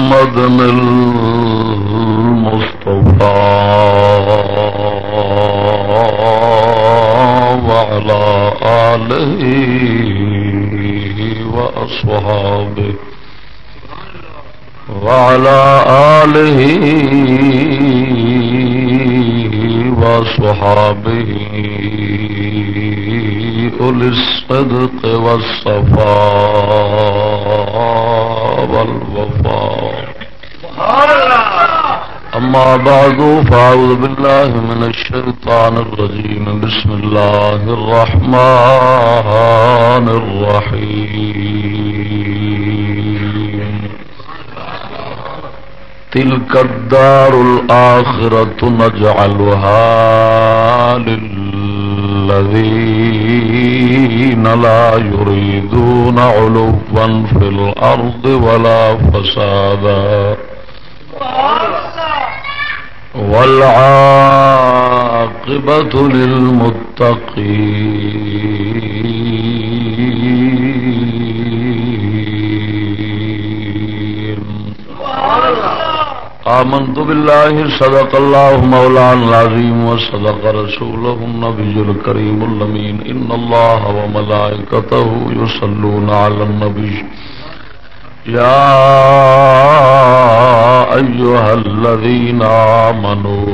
محمد المصطفى وعلى آله وأصحابه وعلى آله وصحابه أولي الصدق والصفاء والوفاء أما بعد فأعوذ بالله من الشيطان الرجيم بسم الله الرحمن الرحيم تلك الدار الآخرة نجعلها الذين لا يريدون علوا في الأرض ولا فسادا. والعاقبة للمتقين. آمنت بالله صدق الله مولانا العظيم وصدق رسوله النبي الكريم اللمين إن الله وملائكته يصلون على النبي يا أيها الذين آمنوا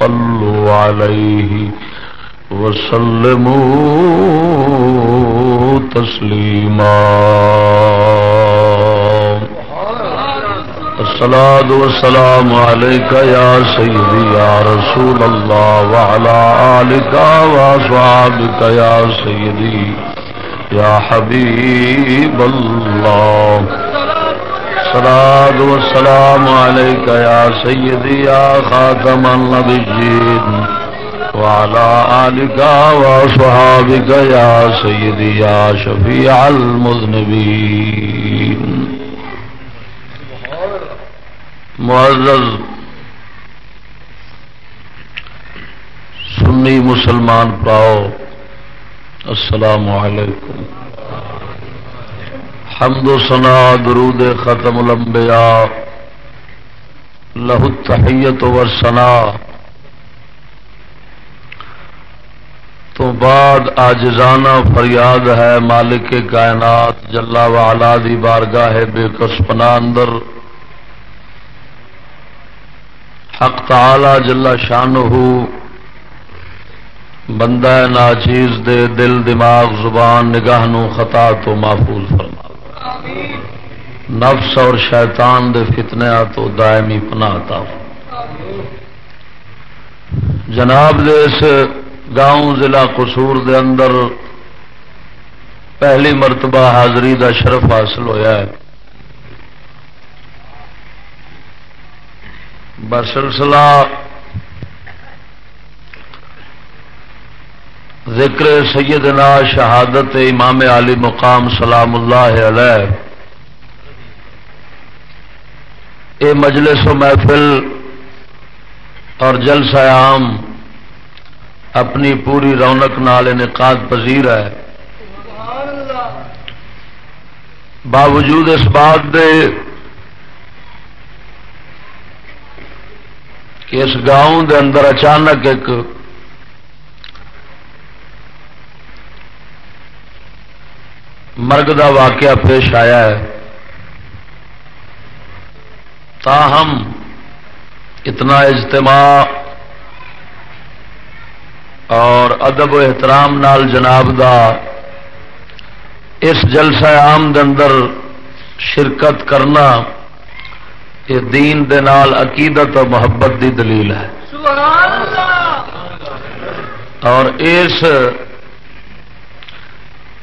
صلوا عليه وسلموا تسليما الصلاة والسلام عليك يا سيدي يا رسول الله وعلى آلك وأصحابك يا سيدي يا حبيب الله. الصلاة والسلام عليك يا سيدي يا خاتم النبيين وعلى آلك وأصحابك يا سيدي يا شفيع المذنبين. معزز سنی مسلمان پاؤ، السلام علیکم۔ حمد و سنا درود ختم الانبیاء، لہو تحیت و سنا تو بعد آجزانہ فریاد ہے مالک کائنات جلا والا دی بارگاہ بے کسپنا اندر۔ حق تعالی جلا شان بندہ ناچیز دے دل، دماغ، زبان، نگاہ نو خطا تو محفوظ فرما نفس اور شیطان دے فتنیا تو دائمی پناہ جناب، دے اس گاؤں ضلع قصور دے اندر پہلی مرتبہ حاضری دا شرف حاصل ہویا ہے۔ بسلسلہ ذکر سیدنا شہادت امام علی مقام سلام اللہ علیہ۔ اے مجلس و محفل اور جلسہ عام اپنی پوری رونق نال انعقاد پذیر ہے۔ باوجود اس بات دے اس گاؤں دے اندر اچانک ایک مرگ دا واقعہ پیش آیا ہے۔ تاہم، اتنا اجتماع اور ادب و احترام نال جناب دا اس جلسہ عام دے اندر شرکت کرنا یہ دین دے نال عقیدت اور محبت دی دلیل ہے۔ اور اس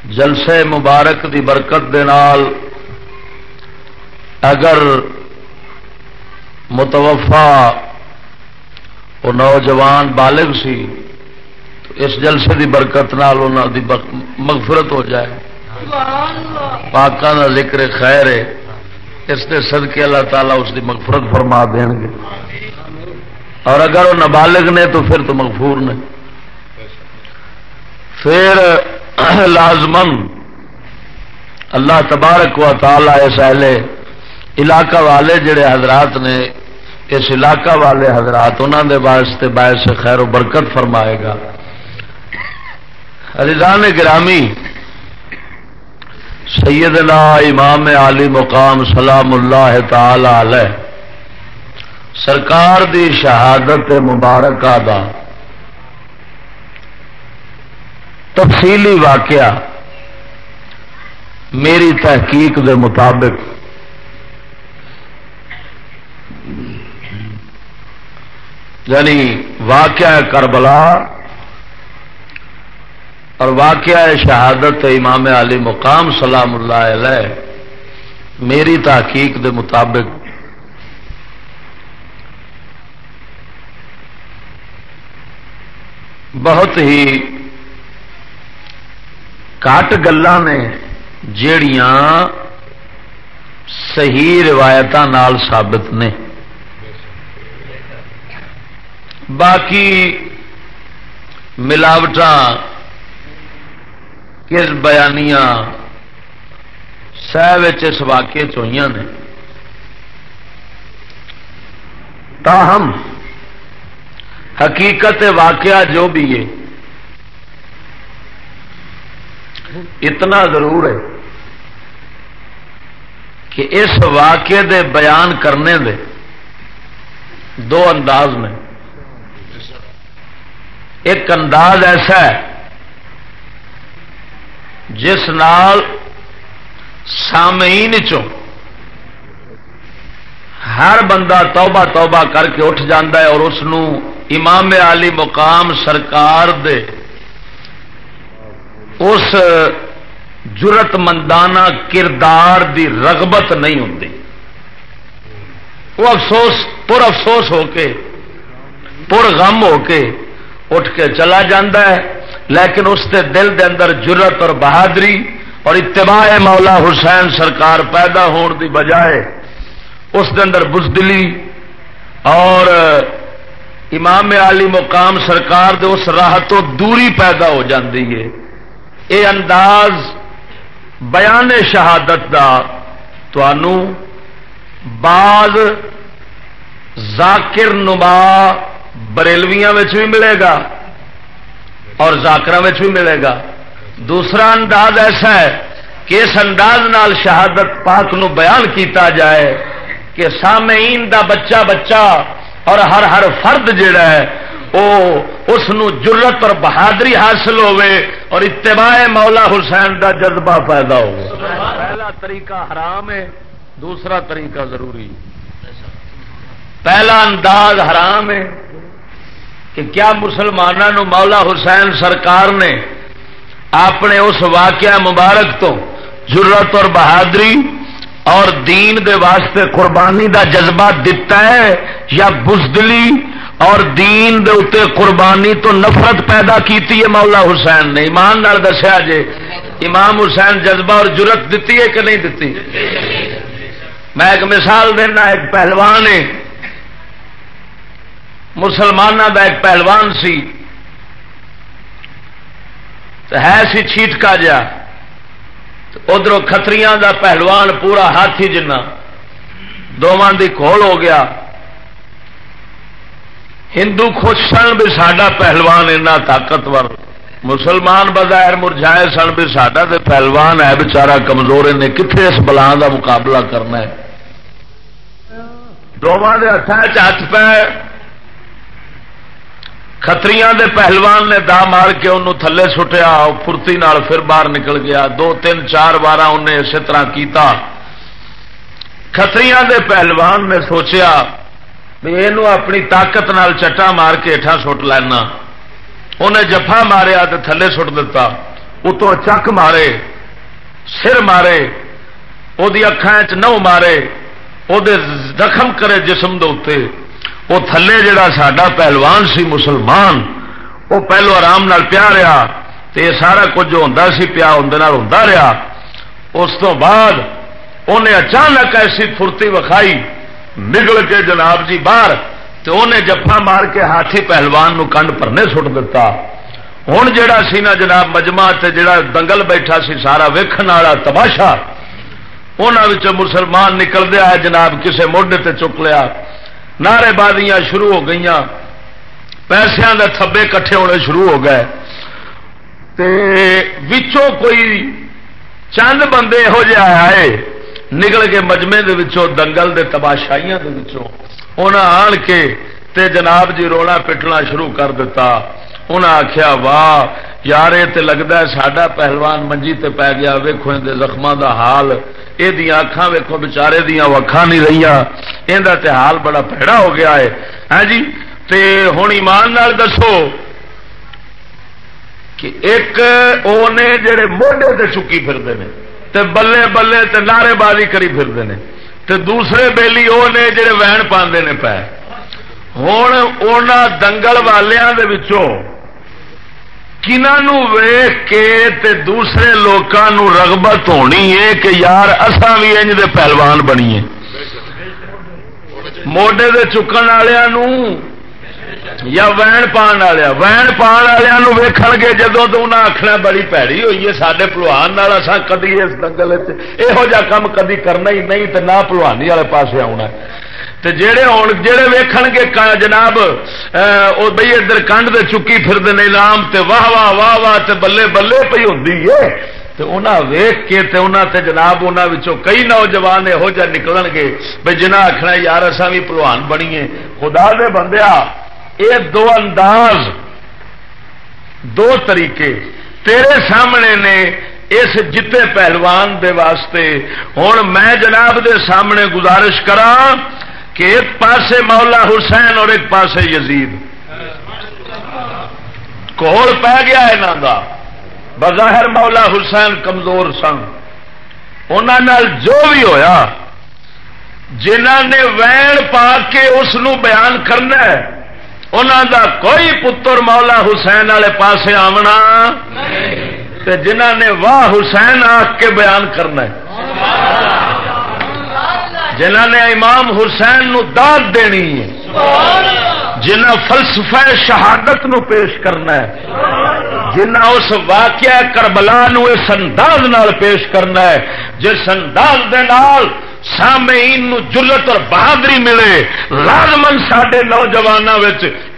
جلسے مبارک دی برکت دے نال اگر متوفا وہ نوجوان بالغ سی، تو اس جلسے دی برکت نال دی مغفرت ہو جائے۔ پاکوں کا ذکر خیر ہے۔ اس کے صدقے اللہ تعالیٰ اس کی مغفرت فرما دیں گے۔ اور اگر وہ نابالغ نے تو پھر تو مغفور نے۔ پھر لازمن اللہ تبارک و تعالی اس اہل علاقہ والے جڑے حضرات نے، اس علاقہ والے حضرات انہوں دے واسطے باعث خیر و برکت فرمائے گا۔ رضان گرامی سیدنا امام علی مقام سلام اللہ تعالی علیہ، سرکار دی شہادت مبارکہ دا تفصیلی واقعہ میری تحقیق دے مطابق۔ یعنی واقعہ کربلا اور واقعہ شہادت امام علی مقام سلام اللہ علیہ، میری تحقیق دے مطابق۔ بہت ہی کٹ گلا نے جیڑیاں صحیح روایت ثابت نے۔ باقی ملاوٹ کس بیانیاں سہ اس واقعے چوئی نے تاہم حقیقت واقعہ جو بھی ہے اتنا ضرور ہے کہ اس واقعے دے بیان کرنے دے دو انداز میں ایک انداز ایسا ہے جس نال سامعین چوں ہر بندہ توبہ توبہ کر کے اٹھ جاندہ ہے اور اس امام علی مقام سرکار دے اس جرت مندانہ کردار دی رغبت نہیں ہوں وہ افسوس، پر افسوس ہو کے، پر غم ہو کے اٹھ کے چلا جاندہ ہے۔ لیکن اس کے دل دے اندر جرت اور بہادری اور اتباع مولا حسین سرکار پیدا ہون دی بجائے اس کے اندر بزدلی اور امام علی مقام سرکار دے اس راہ تو دوری پیدا ہو جاتی ہے۔ یہ انداز بیان شہادت دا تو بعض ذاکر نما بریلویاں بھی ملے گا۔ اور زاکر بھی ملے گا۔ دوسرا انداز ایسا ہے کہ اس انداز نال شہادت پاک نو بیان کیتا جائے کہ سامعین دا بچہ بچہ اور ہر ہر فرد جڑا ہے اس جرت اور بہادری حاصل ہوے اور اتباع مولا حسین دا جذبہ پیدا ہو پہلا طریقہ حرام ہے دوسرا طریقہ ضروری پہلا انداز حرام ہے کہ کیا مسلمانوں مولا حسین سرکار نے اپنے اس واقعہ مبارک تو جرت اور بہادری اور دین دے واسطے قربانی دا جذبہ دتا ہے یا بزدلی اور دین دے اتے قربانی تو نفرت پیدا کیتی ہے مولا حسین نے؟ ایمان نال دسیا جے، امام حسین جذبہ اور جرت دیتی ہے کہ نہیں دیتی میں ایک مثال دینا، ایک پہلوان ہے۔ مسلمانوں کا ایک پہلوان سی۔ ہے سی چھیٹ کا جا ادھر کتری دا پہلوان پورا ہاتھی جنا دونوں کی کھول ہو گیا۔ ہندو خوش سن بھی سڈا پہلوان اینا طاقتور۔ مسلمان بظاہر مرجائے سن بھی سڈا تو پہلوان ہے۔ بچارا کمزور نے کتنے اس بلان کا مقابلہ کرنا ہے؟ دونوں کے ہاتھ ہاتھ پہ کتری دے پہلوان نے دا مار کے انہوں تھلے سٹیا فرتی پھر باہر نکل گیا۔ دو، تین، چار بار انہیں اسی طرح کیتا۔ کتری دے پہلوان نے سوچیا بھی یہ اپنی طاقت نال چٹا مار کے ہٹا سٹ لینا۔ انہیں جفا ماریا تو تھلے سٹ دیتا اتوں چک مارے، سر مارے وہ اکھان چ نو مارے وہ زخم کرے جسم دے وہ تھلے جڑا ساڈا پہلوان سی مسلمان، وہ پہلو آرام نال پیا رہا، تے سارا کچھ جو ہوں سی پیا اندر ہوں رہا۔ اس تو بعد انہیں اچانک ایسی فرتی وکھائی، نگل کے جناب جی باہر تو انہیں جفا مار کے ہاتھی پہلوان نو کنڈ پرنے سٹ دیتا ہوں جا سی نا جناب مجمع جڑا دنگل بیٹھا سی سارا ویکھن والا تماشا انہوں مسلمان نکل دیا ہے جناب، کسے موڈے تے چک لیا۔ نعرے بازیاں شروع ہو گئی پیسوں کے تھبے کٹھے ہونے شروع ہو گئے۔ تے وچوں کوئی چند بندے یہو جہ آئے نکل کے مجمے دے وچوں، دنگل دے تباشائیاں دے وچوں۔ انہاں آن کے تے جناب جی رونا پٹنا شروع کر دیتا انہاں آخیا واہ، یار، یہ لگتا ہے ساڈا پہلوان منجی تے پی گیا ویخو زخموں دا حال۔ یہ اکھان ویکو بچارے دیا اکھان نہیں رہی یہ حال بڑا پیڑا ہو گیا ہے ہاں جی تے ہوں ایمان نال دسو کہ ایک وہ جڑے موڈے تے چکی پھرتے ہیں تے بلے بلے تے نعرے بازی کری پھرتے ہیں تے دوسرے بیلی وہ نے جڑے وین پاندے نے پے ہوں دنگل والوں ویخ کے تے دوسرے لوگوں رغبت ہونی ہے کہ یار اصا بھی انج دے پہلوان بنیے موڈے دے چکن والوں یا وین پان والیا وین پان والوں ویخ گے جدو تو انہیں آخنا بڑی پیڑی ہوئی ہے سارے پلوان اصا کدی اس دنگل یہو جہ کام کدی کرنا ہی نہیں تو نہ پلوانی والے پاس آنا تے جڑے ہون جڑے ویکھن گے جناب او بھئی ادھر کنڈ دے چکی پھردے نے نام تے واہ واہ واہ واہ تے بلے بلے پئی ہوندی ہے تے انہاں ویکھ کے تے انہاں تے جناب انہاں وچوں کئی نوجوان ہو جا نکلن گے۔ بھئی جنہ آکھنا یار اساں وی پہلوان بنیے خدا دے بندیا اے دو انداز، دو طریقے۔ تیرے سامنے نے اس جتے پہلوان دے واسطے۔ ہوں میں جناب دے سامنے گزارش کرا کہ ایک پاسے مولا حسین اور ایک پاسے یزید۔ کوڑ پی گیا یہاں کا بظاہر مولا حسین کمزور سن۔ انہوں جو بھی ہویا جنہ نے وین پا کے اس بیان کرنا ہے انہوں دا کوئی پتر مولا حسین والے پاسے آمنا جنہ نے واہ حسین آ کے بیان کرنا ہے۔ جنہ نے امام حسین نو داد دینی ہے جنہ فلسفہ شہادت نو پیش کرنا ہے جنہ اس واقعہ کربلا نو اس انداز نال پیش کرنا ہے، جس انداز دے نال سامعین نو جلت اور بہادری ملے۔ لازمن سڈے نوجوانوں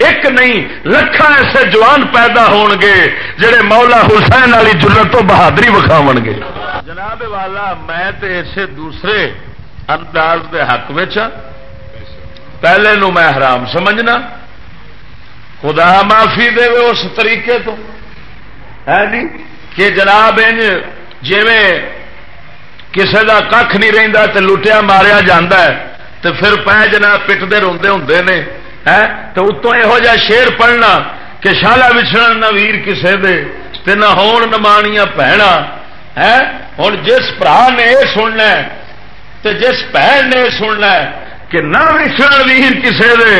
ایک نہیں لکھا ایسے جوان پیدا ہون گے جڑے مولا حسین والی جلت تو بہادری وکھاو گے۔ جناب والا، میں تے اسے دوسرے انداز دے حق پہلے نو میں حرام سمجھنا۔ خدا معافی دے اس طریقے تو۔ ہے جی کہ جناب انج جی کسی کا کھ نہیں رہتا تو لٹیا ماریا جا تو پھر پہ جناب پٹتے روندے ہوں نے۔ تو اتوں یہو جہ شیر پڑھنا کہ شالا بچھڑا نہ ویر کسے دے نہ ہون نمانیاں پہنا۔ ہے؟ ہوں جس برا نے یہ سننا تے جس بہن نے سننا ہے کہ نہ وشن ویر کسے دے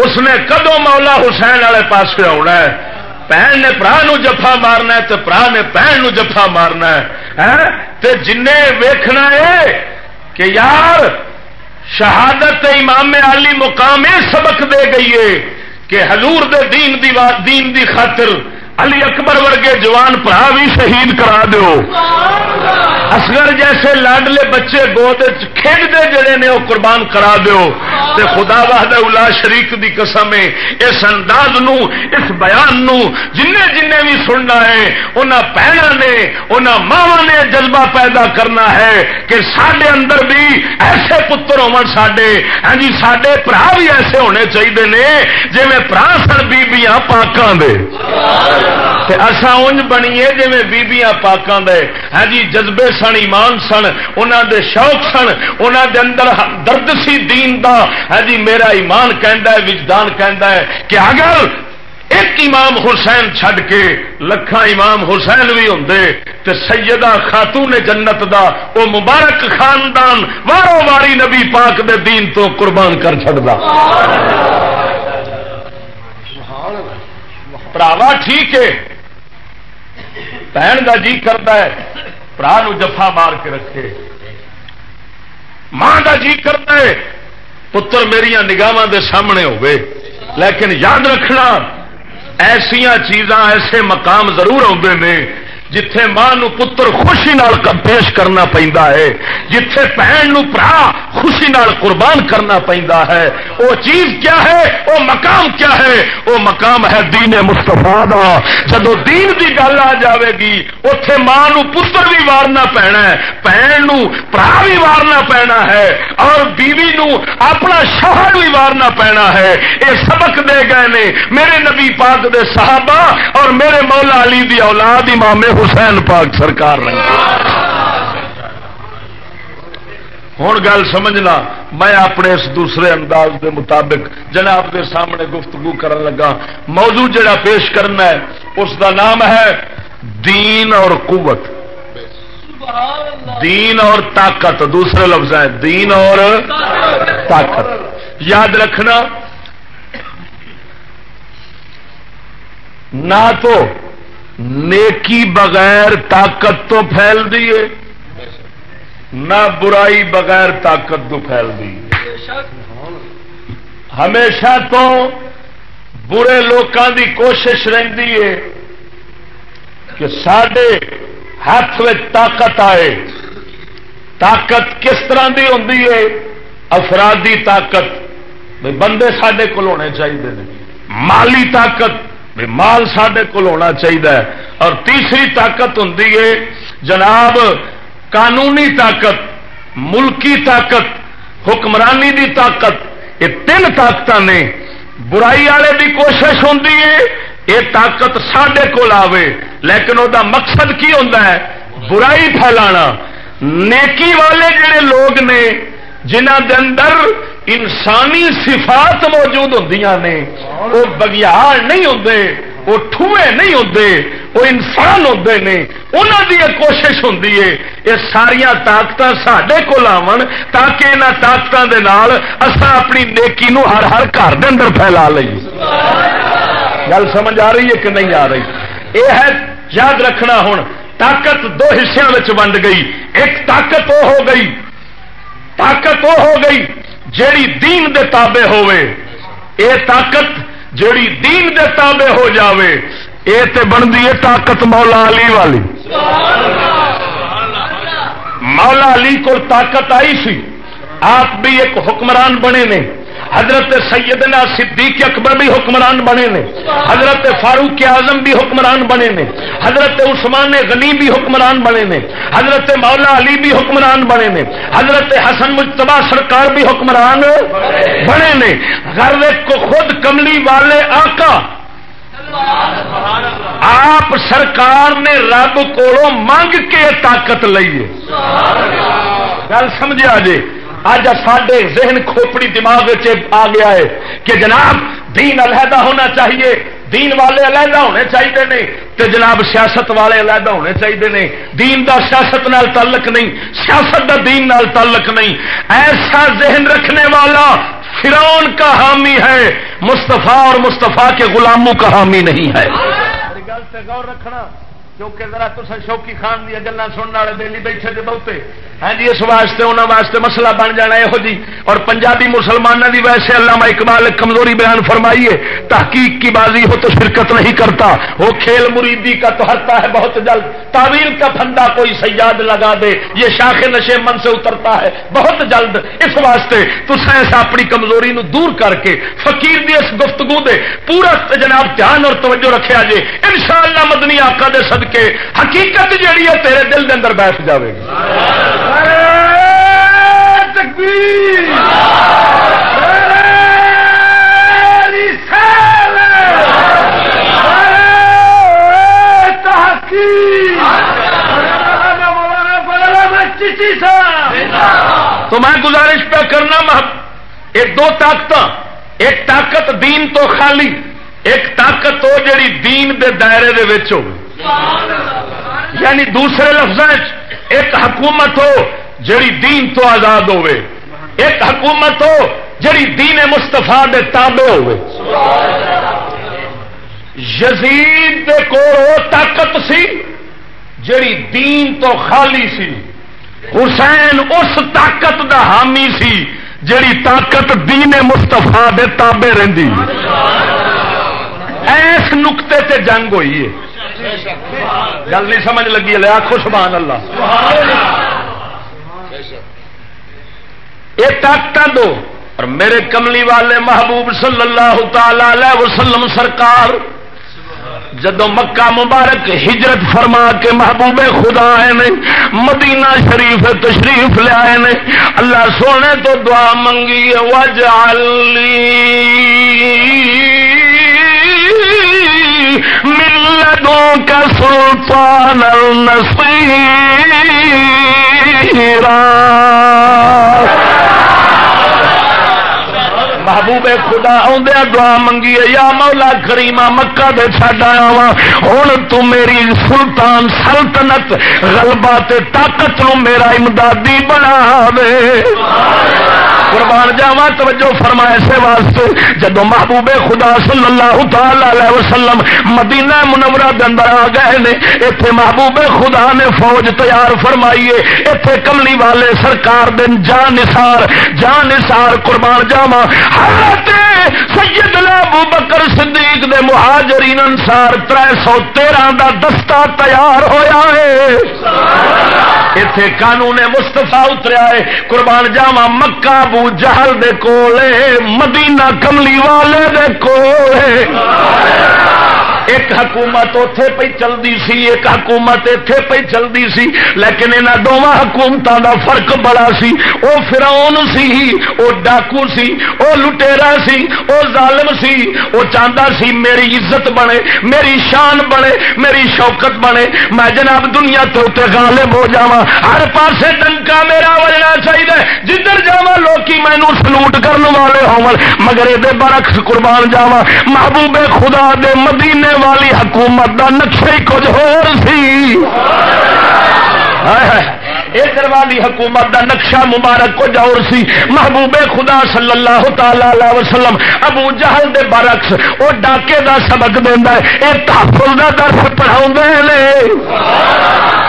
اس نے کدو مولا حسین والے پاس آنا ہے۔ بہن نے برا نو جفا مارنا ہے تو برا نے بہن نو جفا مارنا ہے۔ تے جن ویکھنا ہے کہ یار شہادت امام علی مقام یہ سبق دے گئی ہے کہ حضور دے دین دی, دین دی خاطر علی اکبر ورگے جوان پڑا بھی شہید کرا دو اصغر جیسے لاڈلے بچے گود کھیلتے جڑے نے وہ قربان کرا دو تے خدا واہد الا شریک دی قسم اس انداز نو، اس بیان نو جن جن بھی سننا ہے، انہاں پہنا نے، انہاں ماوا نے جذبہ پیدا کرنا ہے کہ سڈے اندر بھی ایسے پتر ہو سڈے ہاں جی سڈے برا بھی ایسے ہونے چاہیے نے جی میں برا سن بیبیاں پاکاں دے۔ اصا انج بنیے جی بیبیاں پاکاں دے۔ ہاں جی جذبے سن، ایمان سن انہوں دے شوق سن انہوں دے اندر درد سی دین دا۔ ہاں جی میرا ایمان کہندا ہے، وجدان کہندا ہے کہ اگر ایک امام حسین چھڈ کے لکھان امام حسین بھی ہوں تے سیدہ خاتون جنت دا، او مبارک خاندان وارو واری نبی پاک دے دین تو قربان کر چڑتا پراوا ٹھیک ہے بہن کا جی کرتا ہے برا جفا مار کے رکھے ماں کا جی کرتا ہے پتر میری نگاہ دے سامنے ہوئے لیکن یاد رکھنا ایسیا چیزاں ایسے مقام ضرور آتے ہیں جتھے ماں نو پتر خوشی نال پیش کرنا پہنتا ہے، جتھے بہن نو پرا خوشی نال قربان کرنا پہنتا ہے۔ وہ چیز کیا ہے؟ وہ مقام کیا ہے؟ وہ مقام ہے دین مستفا دا۔ جدو دین دی گل آ جاوے گی اتے ماں نو پتر بھی وارنا پینا ہے، بہن نو پرا بھی وارنا پینا ہے، اور بیوی نو اپنا شوہر بھی وارنا پینا ہے۔ یہ سبق دے گئے نے، میرے نبی پاک دے صحابہ اور میرے مولا علی دی اولاد امام حسین پاک سرکار ہوں گل سمجھنا، میں اپنے اس دوسرے انداز دے مطابق جناب دے سامنے گفتگو کرن لگا۔ موضوع جڑا پیش کرنا ہے، اس دا نام ہے دین اور قوت۔ دین اور طاقت، دوسرے لفظ ہے دین اور طاقت۔ یاد رکھنا، نہ تو نیکی بغیر طاقت تو پھیل دیے نہ برائی بغیر طاقت تو پھیل دی ہمیشہ تو برے لوگوں کی کوشش رہتی ہے کہ سڈے ہاتھ میں طاقت آئے۔ طاقت کس طرح کی ہوں افرادی طاقت۔ بندے سڈے کول ہونے چاہیے مالی طاقت۔ مال سڈے کول ہونا چاہیے اور تیسری طاقت ہوں جناب، قانونی طاقت، ملکی طاقت، حکمرانی دی طاقت۔ یہ تین طاقت نے۔ برائی والے کی کوشش ہوں یہ طاقت سڈے کول آئے لیکن وہ مقصد کی ہوتا ہے؟ برائی پھیلانا۔ نیکی والے جڑے لوگ نے جنہ دے اندر انسانی صفات موجود ہوں نے، وہ بگیار نہیں ہوتے وہ ٹھوئے نہیں ہوتے وہ انسان ہوتے ہیں انہوں کی یہ کوشش ہوں یہ ساریا طاقت سڈے کو آن تاکہ یہاں طاقتوں کے اصا اپنی نیکی نو ہر ہر گھر کے اندر پھیلا لیے گل سمجھ آ رہی ہے کہ نہیں آ رہی؟ یہ ہے یاد رکھنا ہوں طاقت دو حصوں میں ونڈ گئی، ایک طاقت وہ ہو گئی، طاقت وہ ہو گئی جیڑی دین دے تابع ہوئے اے طاقت جیڑی دین دے تابے ہو جاوے، اے تے بنتی ہے طاقت مولا علی والی۔ مولا علی کو طاقت آئی سی، آپ بھی ایک حکمران بنے نے۔ حضرت سیدنا صدیق اکبر بھی حکمران بنے نے، حضرت فاروق اعظم بھی حکمران بنے نے، حضرت عثمان غنی بھی حکمران بنے نے، حضرت مولا علی بھی حکمران بنے نے، حضرت حسن مجتبہ سرکار بھی حکمران بنے نے۔ گھر کو خود کملی والے آقا، آپ سرکار نے رب کو منگ کے طاقت لئیے گل سمجھا جی اج ساڈے ذہن کھوپڑی دماغ آ گیا ہے کہ جناب دین علیحدہ ہونا چاہیے۔ دین والے علیحدہ ہونے چاہیے نے تو جناب سیاست والے علیحدہ ہونے چاہیے نے دین دا سیاست نال تعلق نہیں، سیاست دا دین نال تعلق نہیں۔ ایسا ذہن رکھنے والا فرون کا حامی ہے مستفا اور مستفا کے غلاموں کا حامی نہیں ہے۔ غور رکھنا۔ کیونکہ ذرا تو شوکی خان دیا گلا سننے والے دلی بیٹھے تھے بہتے۔ ہاں جی اس واسطے انہوں واسطے مسئلہ بن جانا یہو جی۔ اور پنجابی مسلمانوں کی ویسے علامہ اقبال کمزوری بیان فرمائیے، تحقیق کی بازی ہو تو شرکت نہیں کرتا۔ وہ کھیل مریدی کا تو ہرتا ہے بہت جلد۔ تعویل کا پھندا کوئی سیاد لگا دے، یہ شاخ نشے من سے اترتا ہے بہت جلد۔ اس واسطے تو سائنس اپنی کمزوری نو دور کر کے، فقیر دی اس گفتگو دے پورا جناب دھیان اور توجہ رکھا جائے ان شاء اللہ مدنی آقا دے کے حقیقت جیڑی ہے تیرے دل دے اندر بیٹھ جاوے گی۔ تو میں گزارش پہ کرنا یہ دو طاقت ایک طاقت دین تو خالی، ایک طاقت ہو جڑی دین دے دائرے دے وچ ہو یعنی دوسرے لفظ ایک حکومت ہو جڑی دین تو آزاد ہوے ایک حکومت ہو جڑی دین مستفا دے تابع ہوے یزید دے کو طاقت سی جڑی دین تو خالی سی۔ حسین اس طاقت دا حامی سی جڑی طاقت دین مستفا دے تابے رہی ایس نقطے تے جنگ ہوئی ہے۔ گل نہیں سمجھ لگی لیا خوشبان اللہ۔ یہ طاقت دو، اور میرے کملی والے محبوب صلی اللہ تعالی وسلم سرکار جدو مکہ مبارک ہجرت فرما کے محبوب خدا آئے نے، مدینہ شریف تشریف لے آئے نے، اللہ سونے تو دعا منگی وجالی ملدوں کا سلطان النصیرہ۔ محبوب خدا آدھا دعا منگی یا مولا کریما مکہ دے چڈایا وا ہوں تو میری سلطان سلطنت، غلبہ تے طاقت نو میرا امدادی بنا دے قربان جاوا توجہ فرمایا اسے واسطے جدو محبوب خدا صلی اللہ تعالی وسلم مدینہ منورہ دے اندر آ گئے نے، ایتھے محبوب خدا نے فوج تیار فرمائیے، ایتھے کملی والے سرکار دن جان نثار جان نثار قربان جاوا حضرت سیدنا ابو بکر صدیق دے مہاجرین انصار 313 دا دستہ تیار ہویا ہے۔ ایتھے قانون مصطفی اتریا ہے۔ قربان جاوا مکہ ابو جہل دے کولے مدینہ کملی والے دے کولے ایک حکومت اتے پہ چلتی سی، ایک حکومت اتے پہ چلتی سی، لیکن یہاں دونوں حکومتوں کا فرق بڑا سی۔ وہ فراؤن سی وہ ڈاکو سی وہ لٹےرا سی وہ ظالم سی وہ چاہتا سی، میری عزت بنے، میری شان بنے، میری شوکت بنے۔ میں جناب دنیا تو غالب ہو جا ہر پاسے ڈنکا میرا وجنا چاہیے جدھر جا لوکی مینو سلوٹ کرنے والے ہو مگر یہ برکس قربان جاوا محبوب خدا دے مدینے والی حکومت دا نقشہ ہی کچھ ہو سی۔ ادھر والی حکومت دا نقشہ مبارک کچھ اور سی۔ محبوب خدا صلی اللہ تعالی وسلم ابو جہل دے برعکس وہ ڈاکے دا سبق دینا ہے۔ یہ تحفظ دا درس پڑھا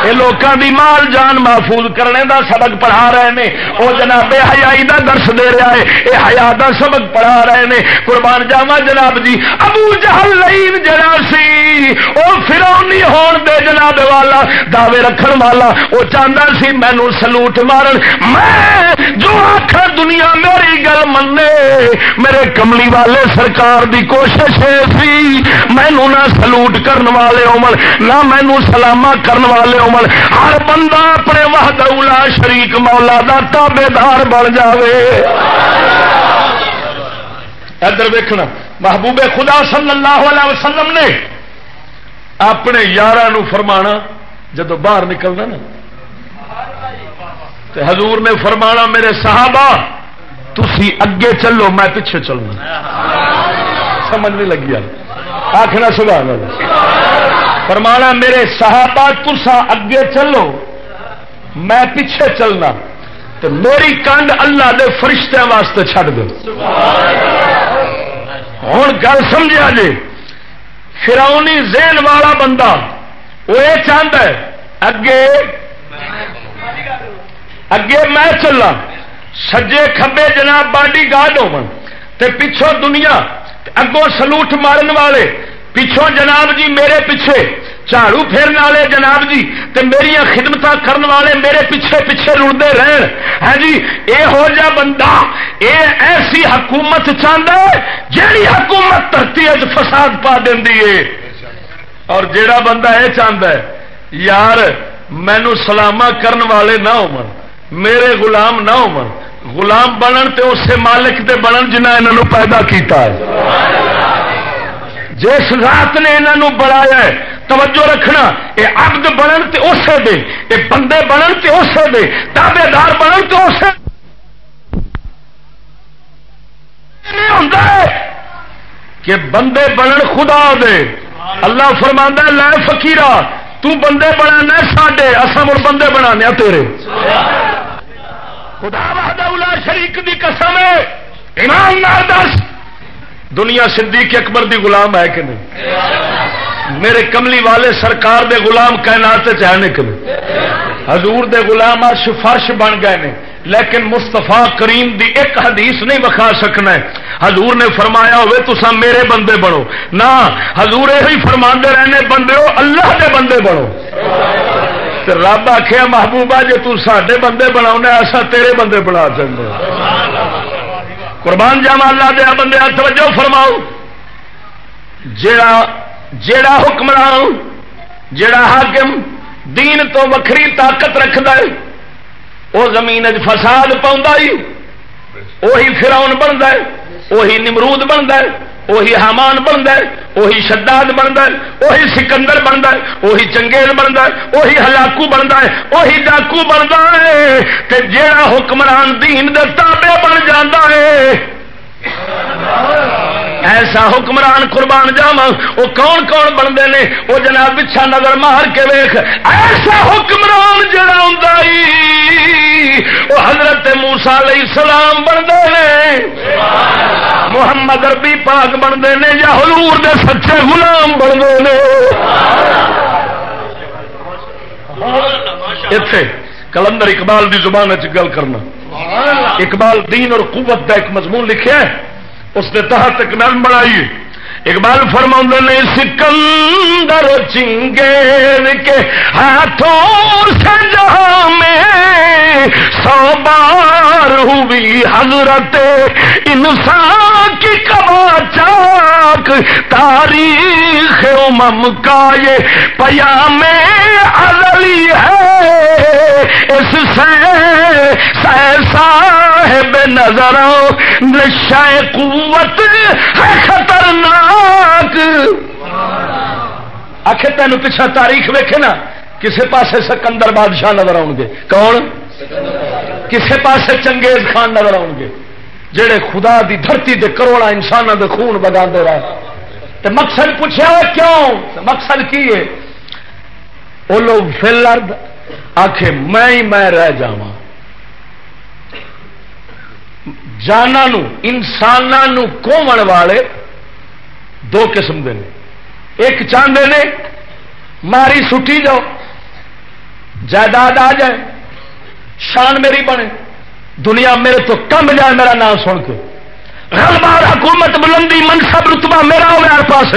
یہ لوگوں دی مال جان محفوظ کرنے دا سبق پڑھا رہے ہیں وہ جناب حیائی دا درس دے رہا ہے۔ یہ حیا دا سبق پڑھا رہے ہیں قربان جاوا جناب جی۔ ابو جہل لین جڑا سی۔ وہ فرونی ہون دے جناب والا، دعوے رکھن والا۔ وہ چاہتا سی مینو سلوٹ مارن۔ میں جو آخر دنیا میری گل منے میرے کملی والے سرکار دی کوشش سی۔ مینو نہ سلوٹ کرن والے عمر نہ مینو سلامہ کرن والے عمر ہر بندہ اپنے وحد اولا شریک مولا دا تابے دار بن جاوے۔ ادھر ویکھنا، محبوب خدا صلی اللہ علیہ وسلم نے اپنے یار فرمانا، جدو باہر نکلنا نا۔ تو حضور نے فرمانا، میرے صحابہ تھی اگے چلو، میں پیچھے چلوں. سمجھ نہیں لگی آخنا سبحان اللہ۔ فرمانا، میرے صحابہ، تسا اگے چلو، میں پیچھے چلنا. تو میری کنڈ اللہ دے فرشتوں واسطے چھڈ دو ہوں گل سمجھا جی؟ فراؤنی زین والا بندہ، وہ یہ چاہتا ہے، اگے اگے میں چلا سجے کبے جناب باڈی گارڈ ہو پچھوں دنیا اگوں سلوٹ مارن والے۔ پچھوں جناب جی میرے پیچھے، جھاڑو پھیرنے والے جناب جی۔ تے میری خدمت کرنے والے میرے پیچھے پیچھے رڑتے رہن۔ ہے جی یہ ہو جا بندہ یہ ایسی حکومت چاہتا ہے جیڑی حکومت دھرتی فساد پا دینی ہے۔ اور جیڑا بندہ یہ چاہتا ہے، یار مینو سلامہ کرن والے نہ ہو میرے غلام نہ ہو غلام بنن تے اسے مالک دے بنن جنہ انہوں پیدا کیتا ہے۔ جس ذات نے انہوں بنایا ہے، توجہ رکھنا یہ عبد بنن تے اسے دے یہ بندے بنن تے اسے دے تابے دار بنن تے اسے کہ بندے بنن خدا دے۔ اللہ فرما لے تندے بندے بنا ساڈے اصل مڑ بندے بنا تیرے۔ خدا وحدہ شریک دی قسم ہے۔ ایمان دس۔ دنیا صدیق اکبر دی غلام ہے کہ نہیں؟ میرے کملی والے سرکار دے غلام کائنات چاہنے کے حضور دے غلام فرش بن گئے نے۔ لیکن مستفا کریم دی ایک حدیث نہیں بکھا سکنا ہے۔ حضور نے فرمایا ہوئے تو میرے بندے بنو۔ نہ، حضور یہ فرما رہنے بندے ہو، اللہ دے بندے بنو۔ رب آخیا محبوبہ جی تے بندے بنا ایسا تیرے بندے بنا چاہتے قربان جاوا اللہ دیا بندے، توجہ فرماؤ۔ جڑا جڑا حکمران جڑا حاکم دین تو وکری طاقت رکھد وہ زمین فساد پاؤں وہی فراؤن بنتا ہے وہی نمرود بنتا ہے وہی حامان بنتا ہے وہی شداد بنتا ہے وہی سکندر بنتا ہے وہی چنگیز بنتا ہے وہی ہلاکو بنتا ہے وہی ڈاکو بنتا ہے کہ جیڑا حکمران دین دے تابع بن جاتا ہے۔ ایسا حکمران قربان جاوا وہ کون کون بنتے ہیں؟ وہ جناب پچھا نظر مار کے ویخ ایسا حکمران جڑا ہوں وہ حضرت موسا علیہ السلام بنتے ہیں۔ محمد اربی پاک بنتے ہیں یا حضور دے سچے غلام بنتے ہیں۔ اتے کلندر اقبال دی زبان گل کرنا۔ اقبال دین اور قوت کا ایک مضمون لکھا ہے۔ اس کے تحت ایک نرم بنائی اقبال فرما نے، سکندر چنگیر کے ہاتھوں سے جہاں میں سو بار ہوئی حضرت انسان کی کبا چاک، تاریخ امم کا یہ پیام ازلی ہے۔ اس سے صاحب نظر نشا قوت ہے خطرناک۔ آخر تین پچھا تاریخ ویکے نا کسے پاسے سکندر بادشاہ نظر آؤ گے۔ کون؟ کسے پاسے چنگیز خان نظر آؤ گے۔ جہے خدا دی دھرتی دے کروڑا انسانوں دے خون بگا دے رہا تو مقصد پوچھا کیوں؟ مقصد کی ہے؟ وہ لوگ فلرد آخ میں ہی میں رہ جا جانا انسان کومن والے دو قسم کے ایک چاہتے نے، ماری سٹی جاؤ، جائیداد آ جائے، شان میری بنے، دنیا میرے تو کم جائے میرا نام سن کے۔ بار حکومت بلندی، منصب رتبہ میرا ہو ہر پاس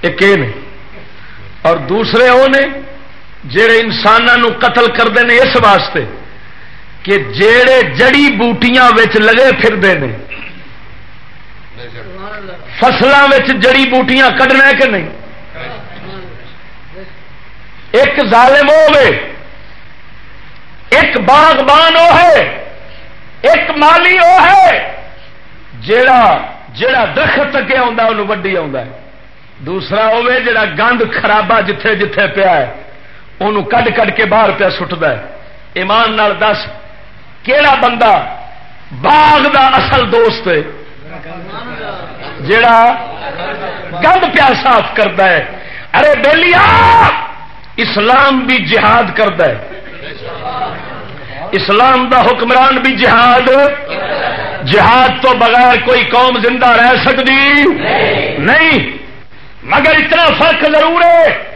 ایک اور دوسرے وہ نے جڑے انسانوں قتل کرتے ہیں اس واسطے۔ کہ جڑے جڑی بوٹیاں لگے پھر پھرتے ہیں۔ فصلوں جڑی بوٹیاں کڈنا کہ نہیں؟ ایک ظالم ہوے ایک باغبان وہ ہے، ایک مالی وہ ہے جڑا جڑا درخت اگے وڈی آ دوسرا ہوے جڑا گند خرابہ جتھے جتھے پیا ہے انہوں کڈ کڈ کے باہر پیا سٹتا ہے۔ ایمان نال دس کیڑا بندہ باغ دا اصل دوست ہے؟ جڑا گند پیا صاف کرتا ہے۔ ارے بہلی اسلام بھی جہاد کرتا ہے۔ اسلام دا حکمران بھی جہاد۔ جہاد تو بغیر کوئی قوم زندہ رہ سکتی۔ نہیں، مگر اتنا فرق ضرور ہے۔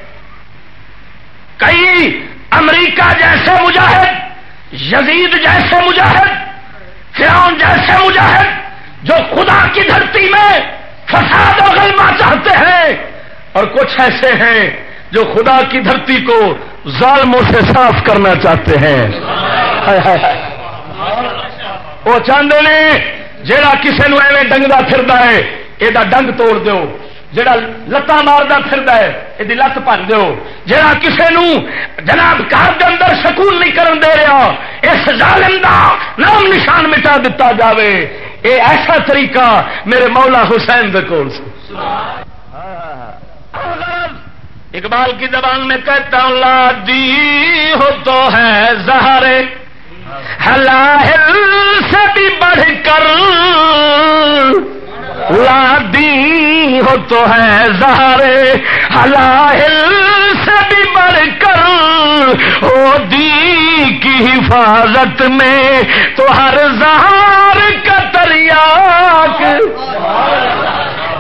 کئی امریکہ جیسے مجاہد یزید جیسے مجاہد، فرعون جیسے مجاہد، جو خدا کی دھرتی میں فساد و غلبہ چاہتے ہیں، اور کچھ ایسے ہیں جو خدا کی دھرتی کو ظالموں سے صاف کرنا چاہتے ہیں۔ وہ چاہتے ہیں جہاں کسی نے ایویں ڈنگا پھرتا ہے یہ ڈنگ توڑ دو جڑا لتان مارتا پھرتا ہے یہ لت بن دو جا کسی جناب گھر کے اندر سکون نہیں کرن دے رہا، اس ظالم دا نام نشان مٹا دتا جاوے۔ اے ایسا طریقہ میرے مولا حسین دے کول اقبال کی زبان میں کہتا ہوں، لا دی ہو تو ہے زہرے۔ ہلاہل سے بھی بڑھ کر لا دی ہو تو ہے زہارے حلال سے بھی بڑھ کر، او دی کی حفاظت میں تو ہر زہار کا تریاک۔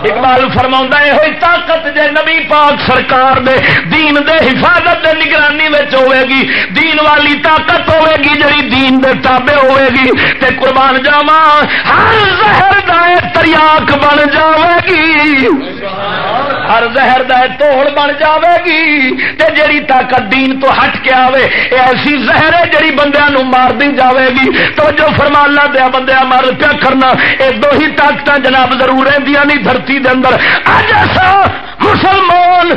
اقبال فرما یہ طاقت جے نبی پاک سرکار دے، دین دے حفاظت دے نگرانی ہوئے گی دین والی طاقت ہوئے گی جڑی دین دے تابے ہوئے گی تے قربان جاواں، ہر زہر دائے تریاک بن جاوے گی ہر زہر توڑ بن جاوے گی تے جڑی طاقت دین تو ہٹ کے آوے ایسی زہر ہے جڑی بندیاں نو مار دی جاوے گی تو جو فرما اللہ دیا بندیاں مار پیا کرنا، اے دو ہی طاقت جناب ضرور رہندیاں نہیں دھرتی دے اندر۔ اج ایسا مسلمان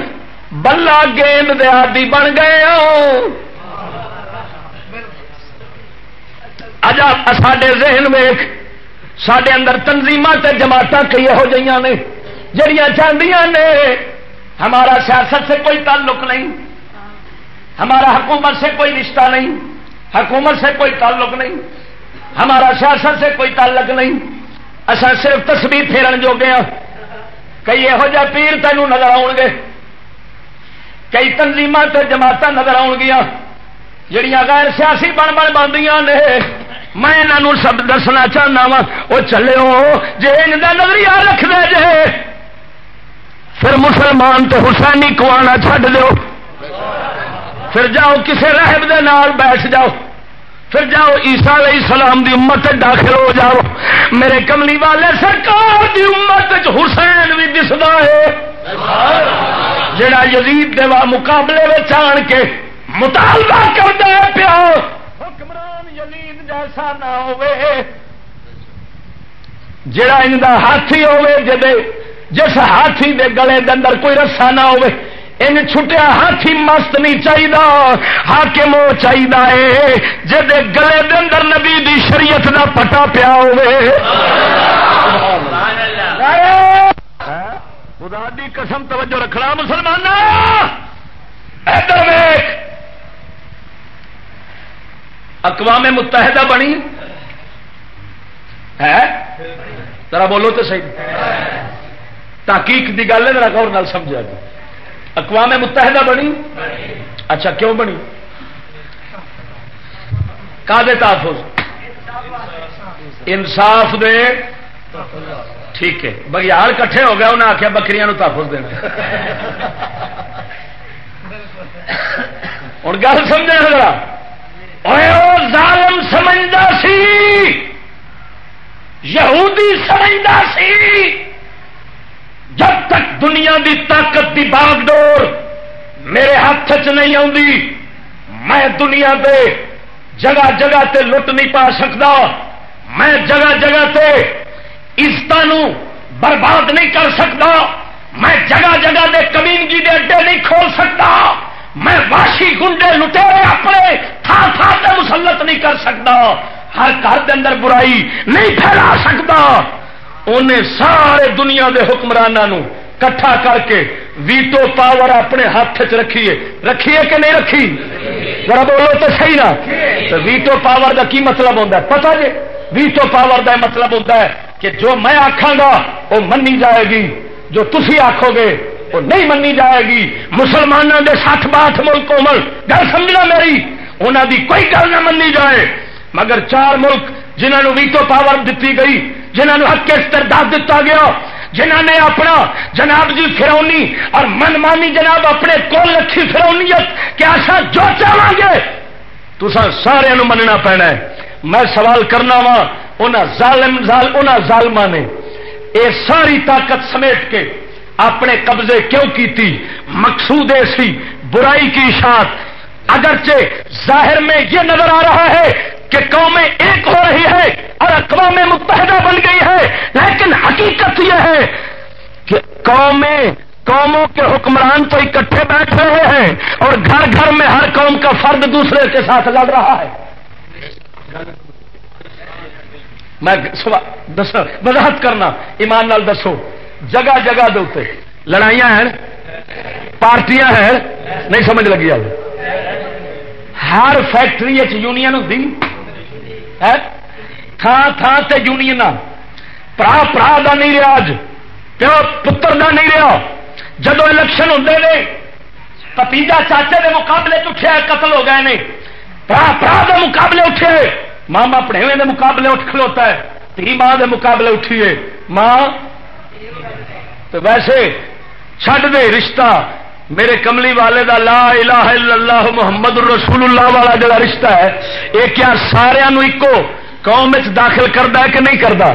بلا گیند دیہاتی بن گئے اج ساڈے ذہن ویخ سڈے اندر تنظیم تے جماعت کئی یہو جہاں نے۔ جڑیاں چاہدیاں نے، ہمارا سیاست سے کوئی تعلق نہیں، ہمارا حکومت سے کوئی رشتہ نہیں، حکومت سے کوئی تعلق نہیں، ہمارا سیاست سے کوئی تعلق نہیں۔ اصا صرف تصویر پھیرن جو گیا ہاں۔ کئی یہو جہ پیر تینوں نظر آؤ گے، کئی تنظیم جماعت نظر آؤ گیا جہیا غیر سیاسی بن بن باندیاں نے۔ میں انہوں سب دسنا چاہنا وا وہ چلے جی ان کا نظریہ رکھ دے جے۔ پھر مسلمان تو حسینی کوانا چھڈ دو پھر جاؤ کسی رحب دے نال بیٹھ جاؤ۔ پھر جاؤ عیسا علیہ السلام دی امت داخل ہو جاؤ۔ میرے کملی والے سرکار دی امت حسین بھی دستا ہے۔ جڑا یزید دے مقابلے میں آن کے مطالبہ کرتا ہے پیا۔ حکمران یزید جیسا نہ ہوئے۔ جڑا ان کا ہاتھی ہوے جدے جس ہاتھی دے گلے دے اندر کوئی رسا نہ ہوئے، ان چھٹیا ہاتھی مست نہیں چاہیے ہاکم وہ چاہیے جی گلے اندر نبی دی شریعت کا پٹا پیا ہاں؟ خدا دی قسم، توجہ رکھنا مسلمان اقوام متحدہ بنی۔ ہے ذرا بولو تو صحیح۔ تحقیق کی گل ہے، ذرا غور سمجھا جی۔ اقوام متحدہ بنی؟ اچھا کیوں بنی؟ کا دے تحفظ؟ انصاف دے۔ ٹھیک ہے بگیال کٹھے ہو گیا انہیں آخیا بکری تحفظ دینا۔ ہوں گل سمجھا ذرا؟ ظالم سمجھتا سی، یہودی سمجھتا سی۔ جب تک دنیا دی طاقت دی باغ ڈور میرے ہاتھ چ نہیں آتی میں دنیا دے جگہ جگہ تے لٹ نہیں پا سکتا میں جگہ جگہ تے عزت برباد نہیں کر سکتا میں جگہ جگہ دے کمینگی دے اڈے نہیں کھول سکتا میں واشی گنڈے لٹے اپنے تھا تھا تے مسلط نہیں کر سکتا ہر گھر کے اندر برائی نہیں پھیلا سکتا انہیں سارے دنیا دے حکمرانوں کٹھا کر کے ویٹو پاور اپنے ہاتھ چ رکھیے رکھیے کہ نہیں رکھی؟ ذرا بولو تو صحیح نا۔ تو ویٹو پاور کا کی مطلب ہوتا ہے؟ پتا جی ویٹو پاور کا مطلب ہوتا ہے کہ جو میں آخا گا، وہ منی جائے گی۔ جو تھی آخو گے، وہ نہیں منی جائے گی۔ مسلمانوں کے سٹھ باٹھ ملک ملک، گل سمجھنا میری؟ انہوں دی کوئی گل نہ منی جائے۔ مگر چار ملک جنہوں ویٹو پاور دیتی گئی جنہوں نے حق استرداد دتا گیا جنہوں نے اپنا جناب جی فرونی اور من مانی جناب اپنے کول رکھی فرونیت کہ ایسا جو چاہیں گے تو سارے مننا پینا ہے۔ میں سوال کرنا وا ظالم ظالم نے یہ ساری طاقت سمیٹ کے اپنے قبضے کیوں کی تھی مقصود ایسی برائی کی اشاعت اگرچہ ظاہر میں یہ نظر آ رہا ہے کہ قومیں ایک ہو رہی ہے اور اقوام متحدہ بن گئی ہے لیکن حقیقت یہ ہے کہ قومیں قوموں کے حکمران تو اکٹھے بیٹھ رہے ہیں اور گھر گھر میں ہر قوم کا فرد دوسرے کے ساتھ لڑ رہا ہے۔ میں وضاحت کرنا، ایمان نال دسو، جگہ جگہ دے لڑائیاں ہیں، پارٹیاں ہیں، نہیں سمجھ لگی آج۔ ہر فیکٹری یونین ہوں تھان تھان تے یونین پرا پرا دا نہیں رہا پیو پتر نہ نہیں رہا جب الیکشن ہوتے ہیں پتیجا چاچے کے مقابلے اٹھے قتل ہو گئے برا برا کے مقابلے اٹھے۔ ماما پڑھے دے مقابلے اٹھ کھلوتا ہے۔ تھی ماں دے مقابلے اٹھیے۔ ماں، تو ویسے چھڈ دے رشتہ۔ میرے کملی والے دا لا الہ الا اللہ محمد رسول اللہ والا جڑا رشتہ ہے، یہ کیا سارا ایکو قوم داخل کرتا ہے کہ نہیں کرتا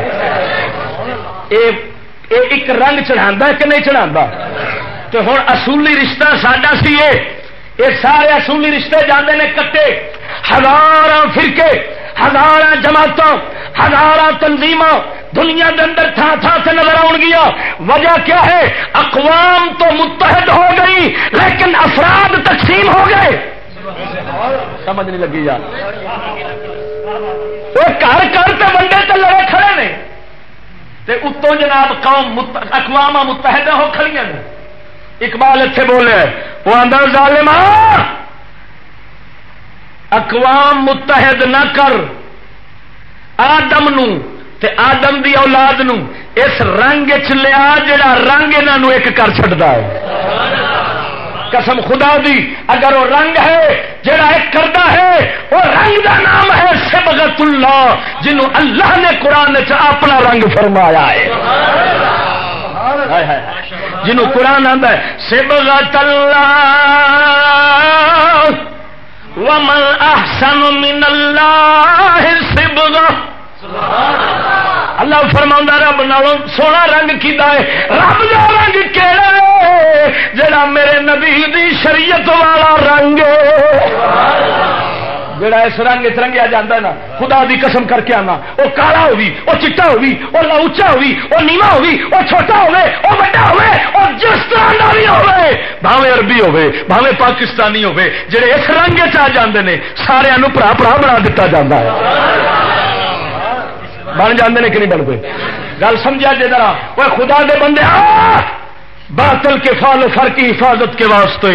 ایک رنگ چڑھا کہ نہیں چڑھا تو ہوں اصولی رشتہ ساڈا سی یہ سارے اصولی رشتے جانے نے کٹے ہزار فرقے ہزار جماعت ہزار تنظیم دنیا کے اندر تھا تھا سے نظر آن گیا۔ وجہ کیا ہے؟ اقوام تو متحد ہو گئی، لیکن افراد تقسیم ہو گئے۔ سمجھ نہیں لگی یار۔ گھر گھر سے ونڈے سے لڑے کھڑے نے۔ اتوں جناب قوم اقوام متحدہ ہو کھڑی نے۔ اقبال اتنے بولے، وہ اندر ظالمہ اقوام متحد نہ کر۔ آدم نو تے آدم دی اولاد نو اس رنگ چ لیا جڑا رنگ انہوں ایک کر چڑتا ہے۔ قسم خدا دی، اگر وہ رنگ ہے جڑا ایک کرتا ہے، وہ رنگ دا نام ہے سبغت اللہ جنہوں اللہ نے قرآن اپنا رنگ فرمایا ہے۔ جنہوں قرآن آتا ہے سبغت اللہ ومن احسن من اللہ سبغا اللہ فرما رب نالوں سونا رنگ کیتا ہے، رب دا رنگ کہڑا جڑا میرے نبی دی شریعت والا رنگ جڑا اس رنگ ترنگیا جاتا نا، خدا دی قسم کر کے آنا۔ وہ کالا ہوگی وہ چٹا ہوگی وہ اچا ہوگی وہ نیوا ہوگی وہ چھوٹا ہوگی وہ بڑا ہوگی اور جس طرح کا بھی ہوگی بھاوے عربی ہوگی بھاوے پاکستانی ہوگی جڑے اس رنگ چ جاندے نے سارا برا برا بنا دتا جاتا ہے۔ بن جاندے نے کہ نہیں بنتے؟ گل سمجھا جی ذرا وہ خدا دے بندے باطل کے فال فر کی حفاظت کے واسطے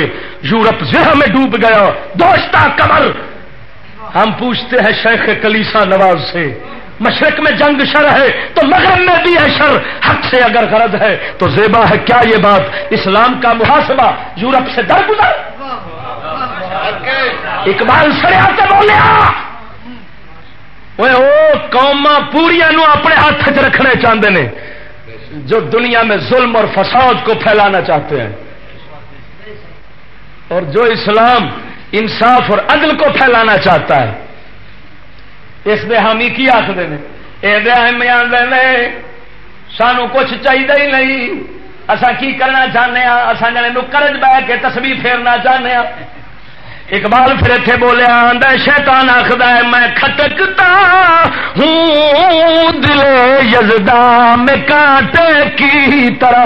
یورپ زہ میں ڈوب گیا دوستہ کمر ہم پوچھتے ہیں شیخ کلیسا نواز سے، مشرق میں جنگ شر ہے تو مغرب میں بھی ہے شر، حق سے اگر غرض ہے تو زیبا ہے کیا یہ بات؟ اسلام کا محاسبہ یورپ سے در گزر اقبال سڑیا سے بولیا قوم پوریا نو اپنے ہاتھ چ رکھنے چاہتے ہیں جو دنیا میں ظلم اور فساد کو پھیلانا چاہتے ہیں۔ اور جو اسلام انصاف اور عدل کو پھیلانا چاہتا ہے۔ اس میں ہم ہی کی آخر یہ سانو کچھ چاہیے ہی نہیں۔ اصا کی کرنا چاہتے ہیں اصا جانے کرج بہ کے تسبیح پھیرنا چاہتے ہیں اقبال پھر اتنے بولیا آدھا شیطان آخر ہے، میں کھٹکتا ہوں دل یزدہ میں کانٹے کی طرح۔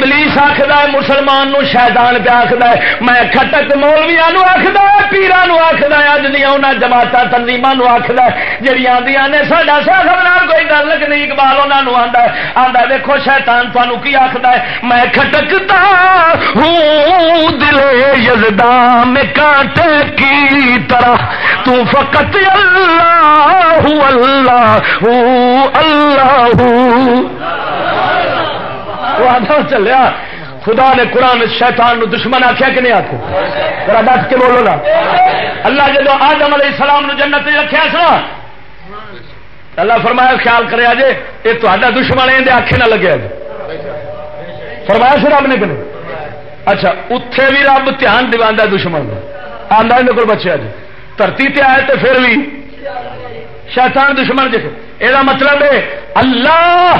ابلیس آخد ہے مسلمان نو شیطان پہ آخد ہے میں کھٹک مولویا آخد ہے پیران آخد ہے اج دیا انہیں جماعت تنظیم آخد ہے جہی آدی نے سڈا سیاست نال کوئی گل نہیں اقبال انہوں آتا ہے آتا دیکھو شیطان تمہوں کی آخد ہے میں کھٹکتا ہوں دل یزدا میں کانٹے کی طرح تو فقط اللہ اللہ اللہ وہ آدھا چلیا، خدا نے قرآن شیطان نو دشمن آخیا کہ نہیں آخو ذرا ڈٹ کے بولو نا۔ اللہ جب آدم علیہ السلام نو جنت رکھا سا، اللہ فرمایا، خیال کرے جی یہ تا دشمن ہے آخے نہ لگے جی فرمایا سر رب نے کہ اچھا اتے بھی رب دھیان دوا دشمن آدھا ان کو بچیا جی دھرتی تے آئے تو پھر بھی شیطان دشمن جس یہ مطلب ہے، اللہ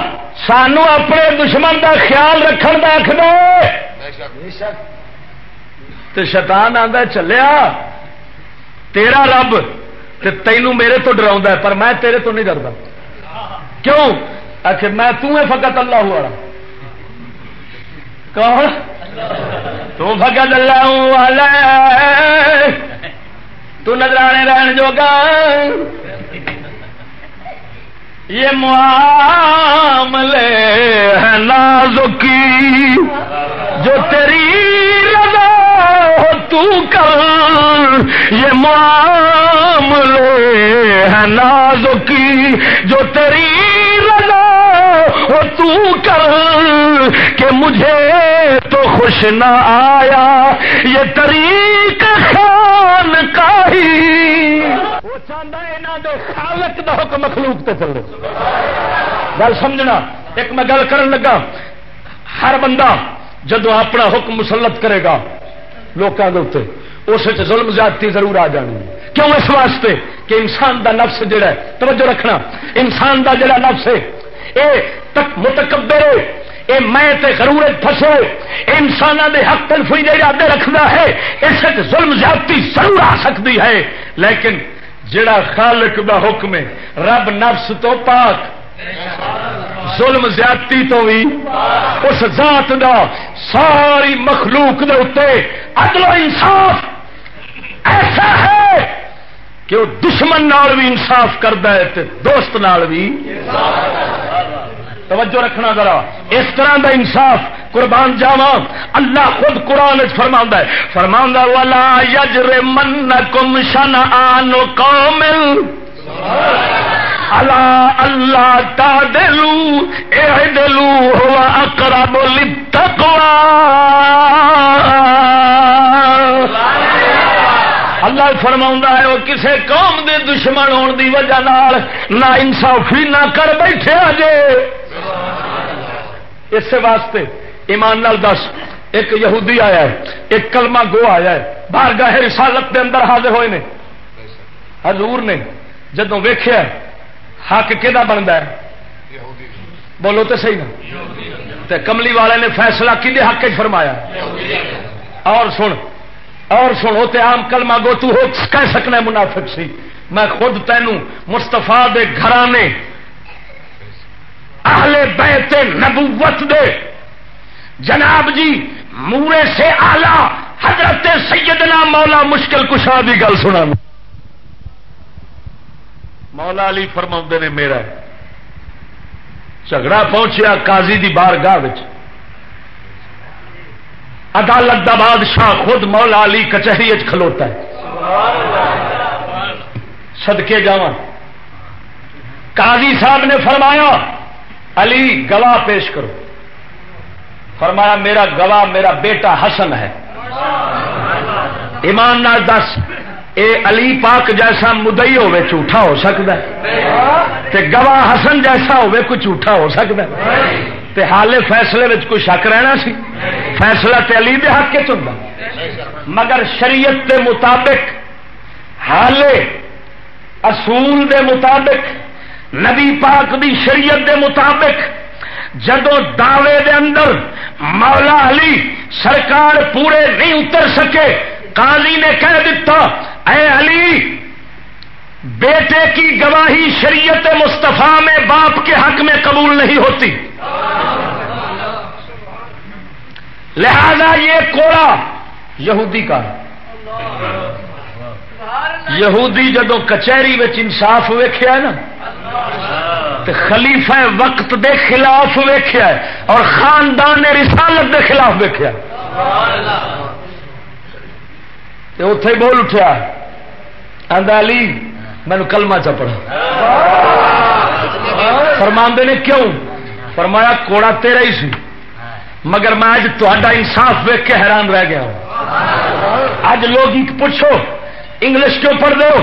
سانو اپنے دشمن دا خیال رکھن دا آخر تو شیطان آتا چلیا، تیرا رب تینوں میرے تو ڈرا پر میں تیرے تو نہیں ڈرتا کیوں؟ آخر میں توں فقط اللہ ہوا کون؟ تو فقط اللہ والا تو نظرانے رہن جو گا یہ معاملے ہے نازکی۔ جو تیری رضا ہو تو کر، یہ معاملے ہے نازکی۔ جو تیری رضا ہو تو کر، کہ مجھے تو خوش نہ آیا۔ یہ طریق خان کا ہی وہ چاہتا ہے یہاں دے خالق دا حکم مخلوق تے چلے۔ گل سمجھنا، ایک میں گل کرن لگا، ہر بندہ جدو اپنا حکم مسلط کرے گا لوگوں کے اتنے اس ظلم زیادتی ضرور آ جانی۔ کیوں اس واسطے کہ انسان دا نفس جڑا ہے، توجہ رکھنا، انسان دا جڑا نفس ہے، اے تک متکبر اے میں تے غرور پھسے انسانوں دے حق تلفی جڑے ارادے رکھنا ہے اس ظلم، زیادتی ضرور آ سکتی ہے۔ لیکن جڑا خالق دا حکم ہے، رب نفس تو پاک، ظلم، زیادتی تو بھی اس ذات دا ساری مخلوق دے اتنے عدل و انصاف ایسا ہے کہ وہ دشمن نال بھی انصاف کرتا ہے تے دوست نال بھی توجہ رکھنا ذرا۔ اس طرح دا انصاف قربان جاوا اللہ خود قرآن فرما ہے۔ فرما والا یجر من کم شن آن قوم۔ اللہ اللہ تا دلو اے دلو ہوا اقرب للتقوى۔ اللہ فرما ہے، وہ کسے قوم دے دشمن ہونے دی وجہ نال نہ انصافی نہ کر بیٹھے جے اس واسطے ایمان نال دس، ایک یہودی آیا ہے، ایک کلمہ گو آیا ہے باہر گاہ رسالت دے اندر حاضر ہوئے نے۔ حضور نے جدو ویخیا حق کہ بنتا ہے؟ بولو تو صحیح نا۔ کملی والے نے فیصلہ کھے حق فرمایا۔ اور سن، اور سنو تے عام کلمہ گو تو ہو کہہ سکنا منافق سی۔ میں خود تینوں مستفا دے گھرانے اہل بیت نبوت دے۔ جناب جی مورے سے آلہ حضرت سیدنا مولا مشکل کشا کی گل سنا۔ مولا علی فرما نے، میرا جھگڑا پہنچیا قاضی دی بار گاہ عدالت دا بادشاہ خود مولا علی کچہری کھلوتا ہے۔ سدکے جا قاضی صاحب نے فرمایا علی گواہ پیش کرو۔ فرمایا، میرا گواہ، میرا بیٹا حسن ہے۔ ایمان نال دس، اے علی پاک جیسا مدئی ہوے جھوٹا ہو سکتا ہے۔ گواہ حسن جیسا ہوے کوئی جھوٹا ہو سکتا ہے۔ تے حالے فیصلے میں کوئی شک رہنا سی؟ فیصلہ تے علی دے حق کے چلتا مگر شریعت دے مطابق، حالے اصول دے مطابق نبی پاک دی شریعت دے مطابق جدو دعوے دے اندر مولا علی سرکار پورے نہیں اتر سکے، قاضی نے کہہ دیتا اے علی، بیٹے کی گواہی شریعت مصطفیٰ میں باپ کے حق میں قبول نہیں ہوتی۔ لہذا یہ کوڑا یہودی کا یہودی جدو کچہری انصاف ویخیا نا تو خلیفہ وقت دے خلاف ویخیا اور خاندان رسالت دے خلاف ویخیا اتے بول اٹھا علی مینو کلمہ چپڑا فرماندے نے کیوں؟ فرمایا، کوڑا تیرا ہی سی، مگر میں اج تا انصاف ویک کے حیران رہ گیا ہوں۔ اج لوگ پوچھو انگلش کیوں پڑھ دو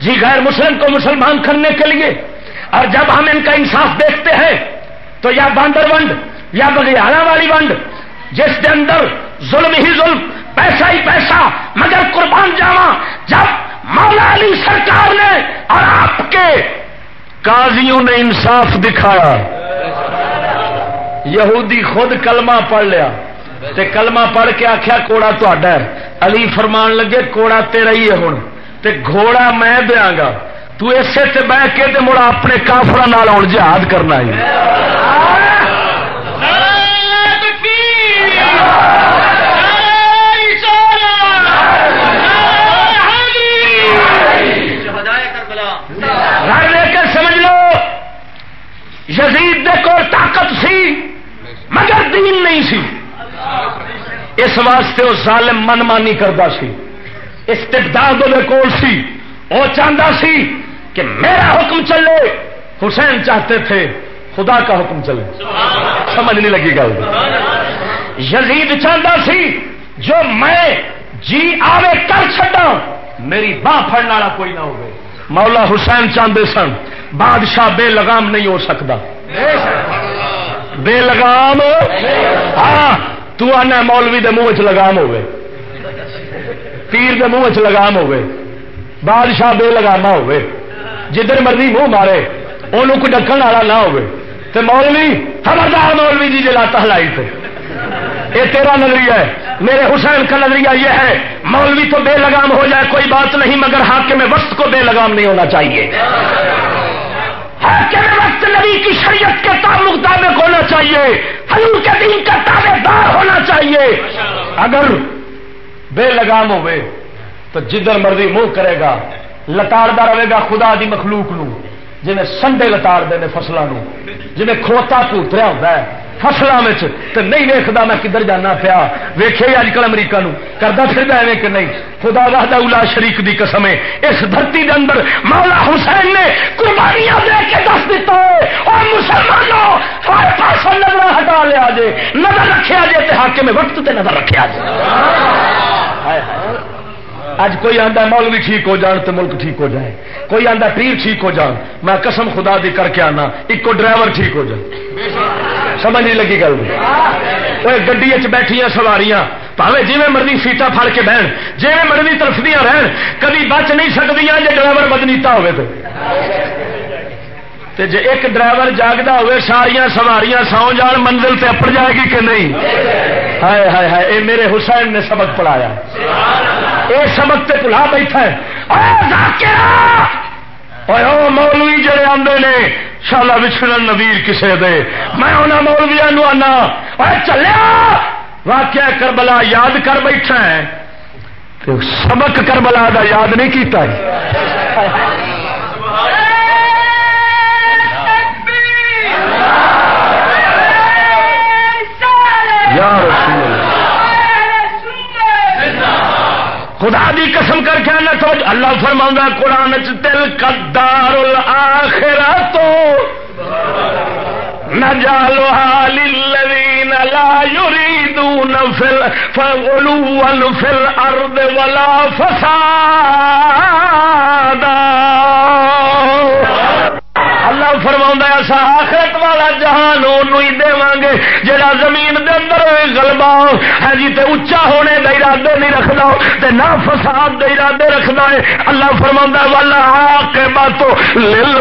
جی غیر مسلم کو مسلمان کرنے کے لیے۔ اور جب ہم ان کا انصاف دیکھتے ہیں، تو یا باندر ونڈ، یا بگیارا والی ونڈ، جس کے اندر ظلم ہی ظلم، پیسہ ہی پیسہ، مگر قربان جاوا جب مولا علی سرکار نے اور آپ کے قاضیوں نے انصاف دکھایا، یہودی خود کلمہ پڑھ لیا۔ تے کلمہ پڑھ کے آخیا کوڑا تا علی فرمان لگے، کوڑا تیرا ہی ہے ہوں تے گھوڑا میں دیا گا۔ تو اسے تے بہ کے تے مڑا اپنے کافر جہاد کرنا ہے۔ یزید دے کو طاقت سی، مگر دین نہیں سی۔ اس واسطے وہ ظالم من مانی کرتا سی۔ استبداد کول سی۔ وہ چاہتا سی کہ میرا حکم چلے۔ حسین چاہتے تھے خدا کا حکم چلے۔ سمجھ نہیں لگی گل۔ یزید چاہتا سی جو میں جی آوے کر چڈا میری باں پڑنے والا کوئی نہ ہو مولا حسین چاہتے سن بادشاہ بے لگام نہیں ہو سکتا۔ بے لگام؟ ہاں۔ تو آنا مولوی دے منہ لگام ہوئے پیر دے منہ چ لگام ہوئے بادشاہ بے لگاما ہوئے جدھر مرضی منہ مارے انہوں کوئی ڈکن والا نہ ہوئے تے مولوی، خبردار مولوی جی جلاتا ہلائی تھے یہ تیرا نظریہ ہے۔ میرے حسین کا نظریہ یہ ہے، مولوی تو بے لگام ہو جائے کوئی بات نہیں، مگر حاکم وقت کو بے لگام نہیں ہونا چاہیے۔ حاکم وقت نبی کی شریعت کے تعلق مطابق ہونا چاہیے، حضور کے دین کا تابے دار ہونا چاہیے۔ اگر بے لگام ہوئے تو جدھر مرضی منہ کرے گا لتاڑتا رہے گا خدا دی مخلوق نو، جنہیں سنڈے لتاڑ دے فصلوں جنہیں کھوتا پوتریا ہوتا ہے۔ فصلوں میں تو نہیں ویکتا میں کدھر جانا پیا۔ ویخے اج کل امریکہ نو کرتا پھر ایویں کہ نہیں۔ خدا وحدہ الا شریک دی قسم ہے۔ اس دھرتی دے اندر مولا حسین نے قربانیاں دے کے دس دیتا ہے۔ اور مسلمانوں، ہر پاس نظر ہٹا لیا جے۔ نظر رکھا جے تے حاکم وقت تے نظر رکھا جے۔ ہائے ہائے۔ اج کوئی آتا مولوی ٹھیک ہو جان تو ملک ٹھیک ہو جائے۔ کوئی آتا پیر ٹھیک ہو جان۔ میں قسم خدا دی کر کے آنا ایک ڈرائیور ٹھیک ہو جائے۔ سمجھ نہیں لگی گل۔ گڈی بیٹھی سواریاں۔ پاوے جی مرضی سیٹا پھڑ کے بہن جی مرضی ترفدیاں رہن کبھی بچ نہیں سکتی جی ڈرائیور بدنیتا ہوئے تو تے جے ایک ڈرائیور جاگتا ہوئے ساریا سواریاں سو جان، منزل سے اپڑ جائے گی کہ نہیں؟ ہائے ہائے ہائے، اے میرے حسین نے سبق پڑھایا۔ اے سبق تے بلا بیٹھا ہے۔ مولوی جڑے آدھے نے، شالا بچھڑن نویر کسے دے۔ میں انہوں مولویا آنا۔ چلیا! واقعہ کربلا یاد کر بیٹھا ہے۔ سبق کربلا دا یاد نہیں کیتا ہے۔ خدا دی قسم کر کے نہ تو اللہ فرما قرآن دل کدار آخرا تو نہ جالو لا يريدون فغلوا في الارض ولا فسادا۔ اللہ فرما ایسا آخرت والا جہان ہی دے گے جہاں زمین دے اندر گلبا ہے ہاں جی تے اچا ہونے دے ارادے نہیں رکھنا تے نہ فساد دے ارادے رکھنا ہے۔ اللہ فرما والا کے باتوں لل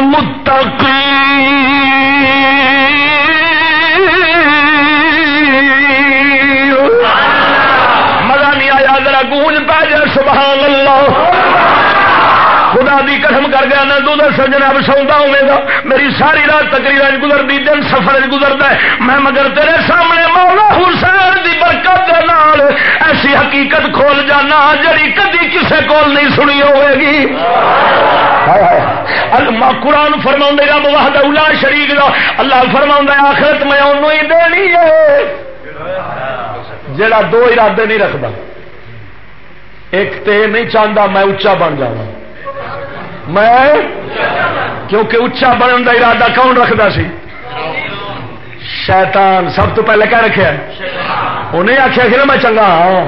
مزہ نہیں آیا، ذرا گونج پہ جائے سبحان اللہ۔ دی قسم کر گیا نہ دودھ سجنا اب سودا ہوے گا۔ میری ساری رات تقریر گزرتی، دن سفر گزرتا ہے۔ میں مگر تیرے سامنے مولا حسین دی برکت دے نال ایسی حقیقت کھول جانا جڑی کدی کسے کول نہیں سنی ہوے گی۔ قرآن فرما رب وحد اولا شریک دا۔ اللہ فرما آخرت میں انہوں ہی دینی ہے۔ جڑا دو ارادے نہیں رکھتا ایک تے نہیں چاہتا میں اچا بن جاؤں میں? کیونکہ اچا بننے کا ارادہ کون رکھتا سی؟ شیطان، سب تو پہلے کیا رکھا انہیں آخیا کہ میں چنگا ہاں۔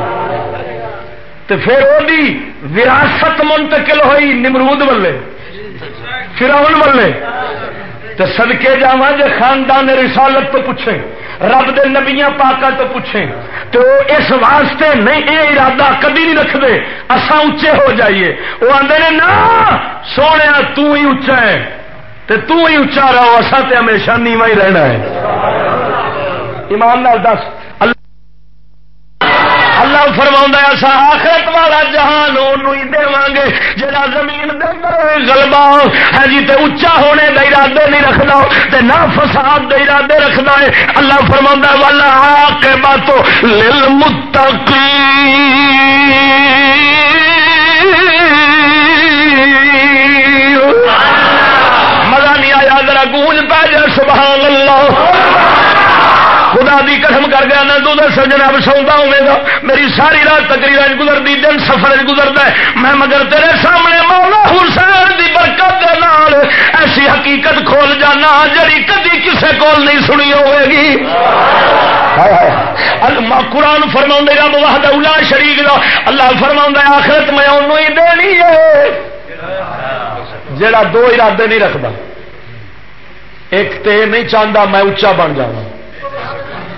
تو پھر وہ وراثت منتقل ہوئی نمرود ولے پھر ولے تو سدکے جا جی خاندان رسالت تو پوچھے، رب دے نبیاں پاکا تو پوچھیں تو اس واسطے نہیں یہ ارادہ کبھی نہیں رکھتے اصا اچے ہو جائیے۔ وہ آدھے نے نا سونے تو ہی اچا ہے تو ہی اچا رہو اصا تے ہمیشہ نیواں ہی رہنا ہے۔ ایمان نال دس۔ اللہ فرما ایسا آخرت والا جہان ہی دے گے۔ جا زمین گلبا ہے جی تے اچا ہونے کا ارادے نہیں رکھنا تے نہ فساد دے ارادے رکھنا ہے۔ اللہ فرما والا کے باتوں لل متقی دی قسم کر گیا نہ دودھ سجنا اب سودا ہوے گا. میری ساری رات تقریر گزرتی، دن سفر گزرتا ہے. میں مگر تیرے سامنے مولا حسین دی برکت دے نال ایسی حقیقت کھول جانا جڑی کدی کسے کول نہیں سنی ہوئے گی. قرآن فرما رب واہد اولا شریف دا. اللہ فرما آخرت میں انہوں ہی دینی ہے. جڑا دو ارادے نہیں رکھتا ایک تے نہیں چاہتا میں اچا بن جانا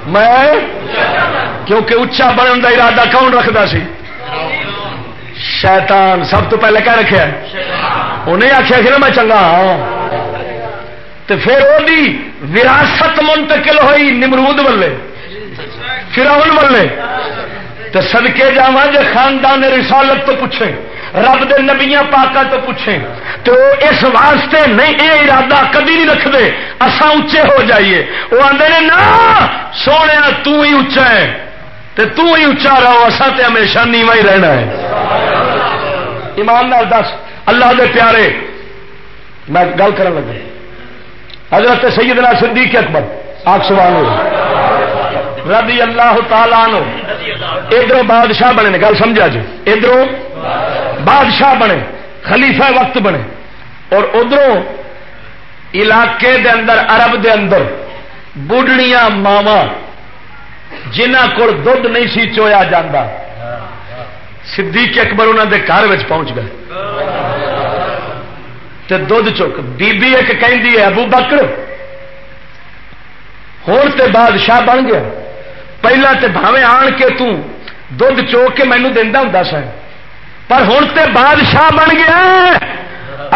میں کیونکہ اچا بننے کا ارادہ کون رکھتا سی؟ شیطان سب تو پہلے کیا رکھا انہیں آخیا کہ میں چنگا ہاں۔ تو پھر وہی وراثت منتقل ہوئی نمرود والے فراؤن والے۔ تو سدکے جا جی خاندان رسالت تو پوچھے۔ رب دے نبیاں پاکا تو پوچھے تو اس واسطے نہیں یہ ارادہ کبھی نہیں رکھتے اسا اچے ہو جائیے۔ وہ آدھے نے نا سونے، تو ہی اچا ہے۔ تے تو ہی اچا رہو اصا تے ہمیشہ نیوا ہی رہنا ہے۔ ایمان نال دس، اللہ دے پیارے، میں گل کر لگا۔ حضرت سیدنا صدیق اکبر آگ سوال ہو رضی اللہ تعالیٰ نو ادھر بادشاہ بنے گل سمجھا جی؟ ادھر بادشاہ بنے، خلیفہ وقت بنے۔ اور ادھر علاقے دے اندر، عرب دے اندر بڑھڑیاں ماوا جنہ کو دھد نہیں سی چویا جاتا صدیق اکبر انہوں دے گھر پہنچ گئے۔ تے دھد چک، بی بی ایک کہندی ہے، ابو بکر۔ ہوں تے بادشاہ بن گیا۔ پہلا تے بھاوے آن کے تو دھد چوک کے مینو دینا ہوں سا پر ہوں تے بادشاہ بن گیا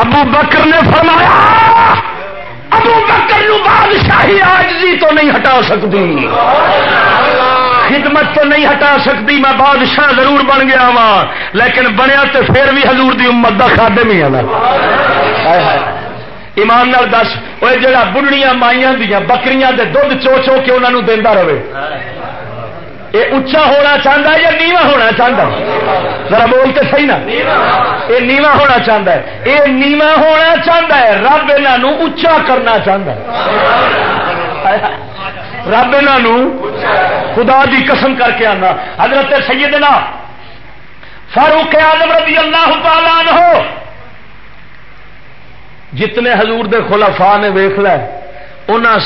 ابو بکر نے فرمایا ابو بکر نو بادشاہی آج جی تو نہیں ہٹا سکتی خدمت تو نہیں ہٹا سکتی میں بادشاہ ضرور بن گیا وا لیکن بنیا تو پھر بھی حضور دی امت کا خادم ہی آنا ایمان نال دس وہ جڑا بڑھڑیاں مائیاں دیا بکریاں دے دھد چو چو کے انہوں دینا رہے۔ یہ اچا ہونا چاہتا ہے یا نیوا ہونا چاہتا ذرا بولتے صحیح نا؟ یہ نیوا ہونا چاہتا ہے۔ یہ نیوا ہونا چاہتا ہے، رب یہ اچا کرنا چاہتا ہے۔ رب یہ خدا دی قسم کر کے آنا۔ حضرت سیدنا فاروق آدم رضی اللہ تعالی ہو جتنے حضور دے خلفاء نے ویخ لے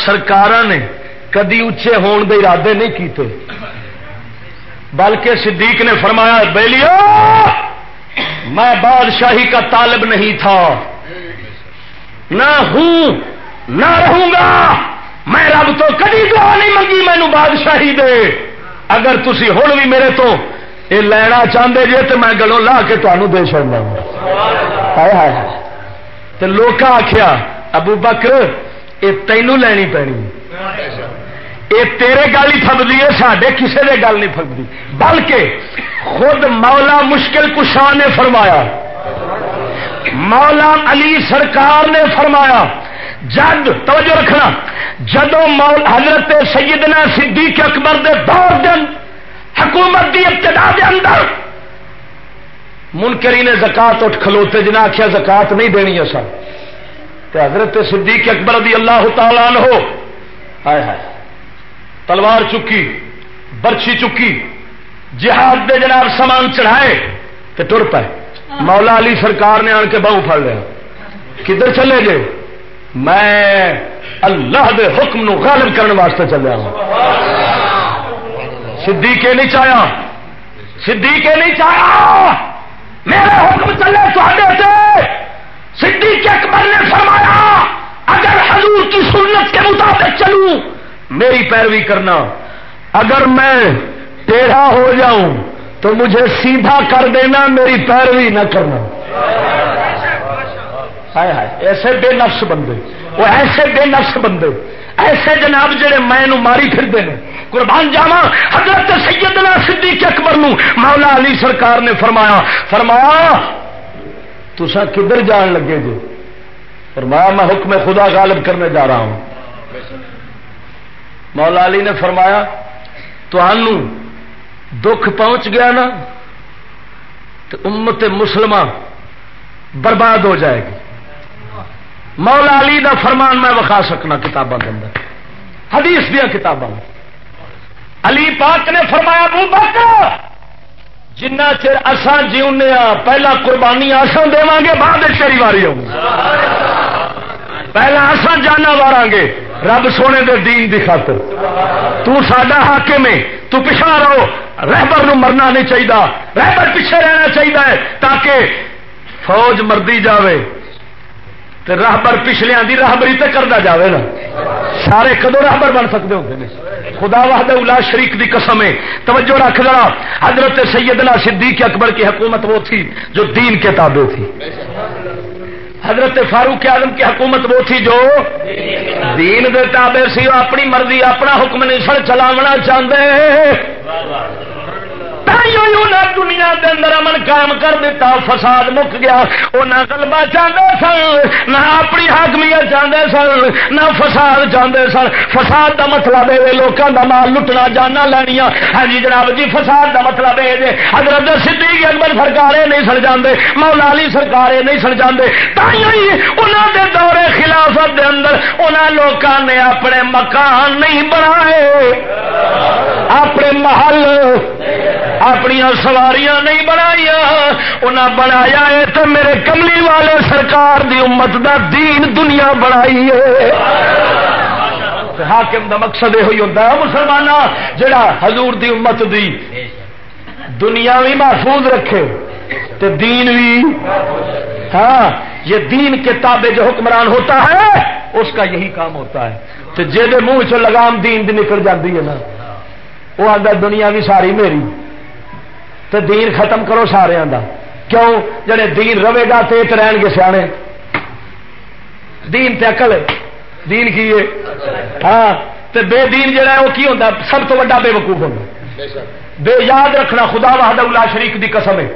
سرکار نے کدی اچے ہون دے ارادے نہیں کیتے۔ بلکہ صدیق نے فرمایا، بیلیو، میں بادشاہی کا طالب نہیں تھا۔ نہ ہوں، نہ رہوں گا۔ میں رب تو کدی دعا نہیں منگی مینو بادشاہی دے۔ اگر تھی ہوں بھی میرے تو یہ لینا چاہتے جی تو میں گلوں لا کے تمہوں دے چڑنا تو لوگ آخیا ابو بکر یہ تینوں لینی پینی۔ یہ تیرے گل ہی فبدی ہے سڈے کسی نے گل نہیں فبدی بلکہ خود مولا مشکل کشاہ نے فرمایا۔ مولا علی سرکار نے فرمایا جد توجہ رکھنا جدو مول، حضرت سیدنا صدیق اکبر دے دور دن حکومت دی ابتدا دے اندر منکری نے زکات اٹھ کھلوتے جنہیں آخیا زکات نہیں دینی اصل تو حضرت صدیق اکبر رضی اللہ تعالیٰ ہو ہائے ہائے تلوار چکی برچی چکی جہاد دے جناب سامان چڑھائے تو ٹر پائے۔ مولا علی سرکار نے آن کے بہو پڑ لیا۔ کدھر چلے گئے؟ میں اللہ دے حکم نو غالب کرنے واسطے چلیا ہوں۔ سدھی کے نہیں چاہیا۔ کے نہیں چاہیا۔ میرے حکم چلے تھے۔ سدھی کے اکبر نے فرمایا، اگر حضور کی سنت کے مطابق چلوں، میری پیروی کرنا۔ اگر میں ٹیڑھا ہو جاؤں، تو مجھے سیدھا کر دینا، میری پیروی نہ کرنا۔ ہائے ہائے، ایسے بے نفس بندے، وہ ایسے بے نفس بندے۔ ایسے جناب جڑے میں ماری پھرتے ہیں۔ قربان جاوا حضرت سیدنا صدیق اکبر نو مولا علی سرکار نے فرمایا فرمایا تسا کدھر جان لگے جی فرمایا، میں حکم خدا غالب کرنے جا رہا ہوں۔ مولا علی نے فرمایا تو دکھ پہنچ گیا نا، تو امت مسلمان برباد ہو جائے گی۔ مولا علی دا فرمان میں وکھا سکنا کتابوں کے اندر۔ حدیث دیا کتابوں علی پاک نے فرمایا بو بکر جنا چر اسان جیونے پہلا قربانی آسان دے گے، بعد چیری واری ہوگی پہلا اصا جانا مارا گے، رب سونے دے دین دی خاطر۔ تو ساڈا حاکم ہے، تو پچھا رہو۔ رہبر نو مرنا نہیں چاہیے رہبر پیچھے رہنا چاہیے تاکہ فوج مردی جاوے۔ تے راہبر پچھلیا دی راہبری تے کرتا جاوے نا۔ سارے کدو راہبر بن سکتے ہوتے ہیں خدا واہد الا شریک دی قسم ہے۔ توجہ رکھ ذرا۔ حضرت سیدنا صدیق اکبر کی حکومت وہ تھی جو دین کے تابع تھی۔ حضرت فاروق اعظم کی حکومت وہ تھی جو دین دے تابع سی۔ اپنی مرضی، اپنا حکم نہیں، سر چلاونا چاہتے دنیا کے اندر امن قائم کر دیتا فساد مک گیا۔ وہ نہ گلبا چاہتے سن، نہ اپنی حاکمیت چاہتے سن، نہ فساد چاہتے سن۔ فساد کا مطلب ہے لوگوں کا مال لٹنا جانا لینیا ہاں جی جناب جی فساد کا مطلب ہے جی حضرت صدیق اکبر سرکار نہیں سڑ جاندے، مولا علی سرکار نہیں سڑ جاندے۔ تھی انہوں دے دورے خلافت دے اندر انہوں لوگوں نے اپنے مکان نہیں بنائے۔ اپنے محل اپنی سواریاں نہیں بنایا انہیں بنایا ہے تو میرے کملی والے سرکار دی امت دا دین دنیا بنائی ہے۔ حاکم دا مقصد یہ ہوتا ہے۔ مسلمان جڑا حضور دی امت دی دنیا بھی محفوظ رکھے تو دین بھی ہاں یہ دین کے تابع جو حکمران ہوتا ہے، اس کا یہی کام ہوتا ہے۔ تو جی منہ چ لگام دین دی نکل جاتی ہے نا وہ آتا دنیا بھی ساری میری۔ تو دین ختم کرو سارا کیوں؟ جڑے دین رہے گا تو ایک رہن گے سیانے۔ دین تے اکل دین کی ہے؟ ہاں۔ تے بے دین جڑا ہے، وہ کی ہوتا سب تو بڑا بے وقوف ہوتا بے یاد رکھنا خدا وحد اللہ شریف دی قسم ہے۔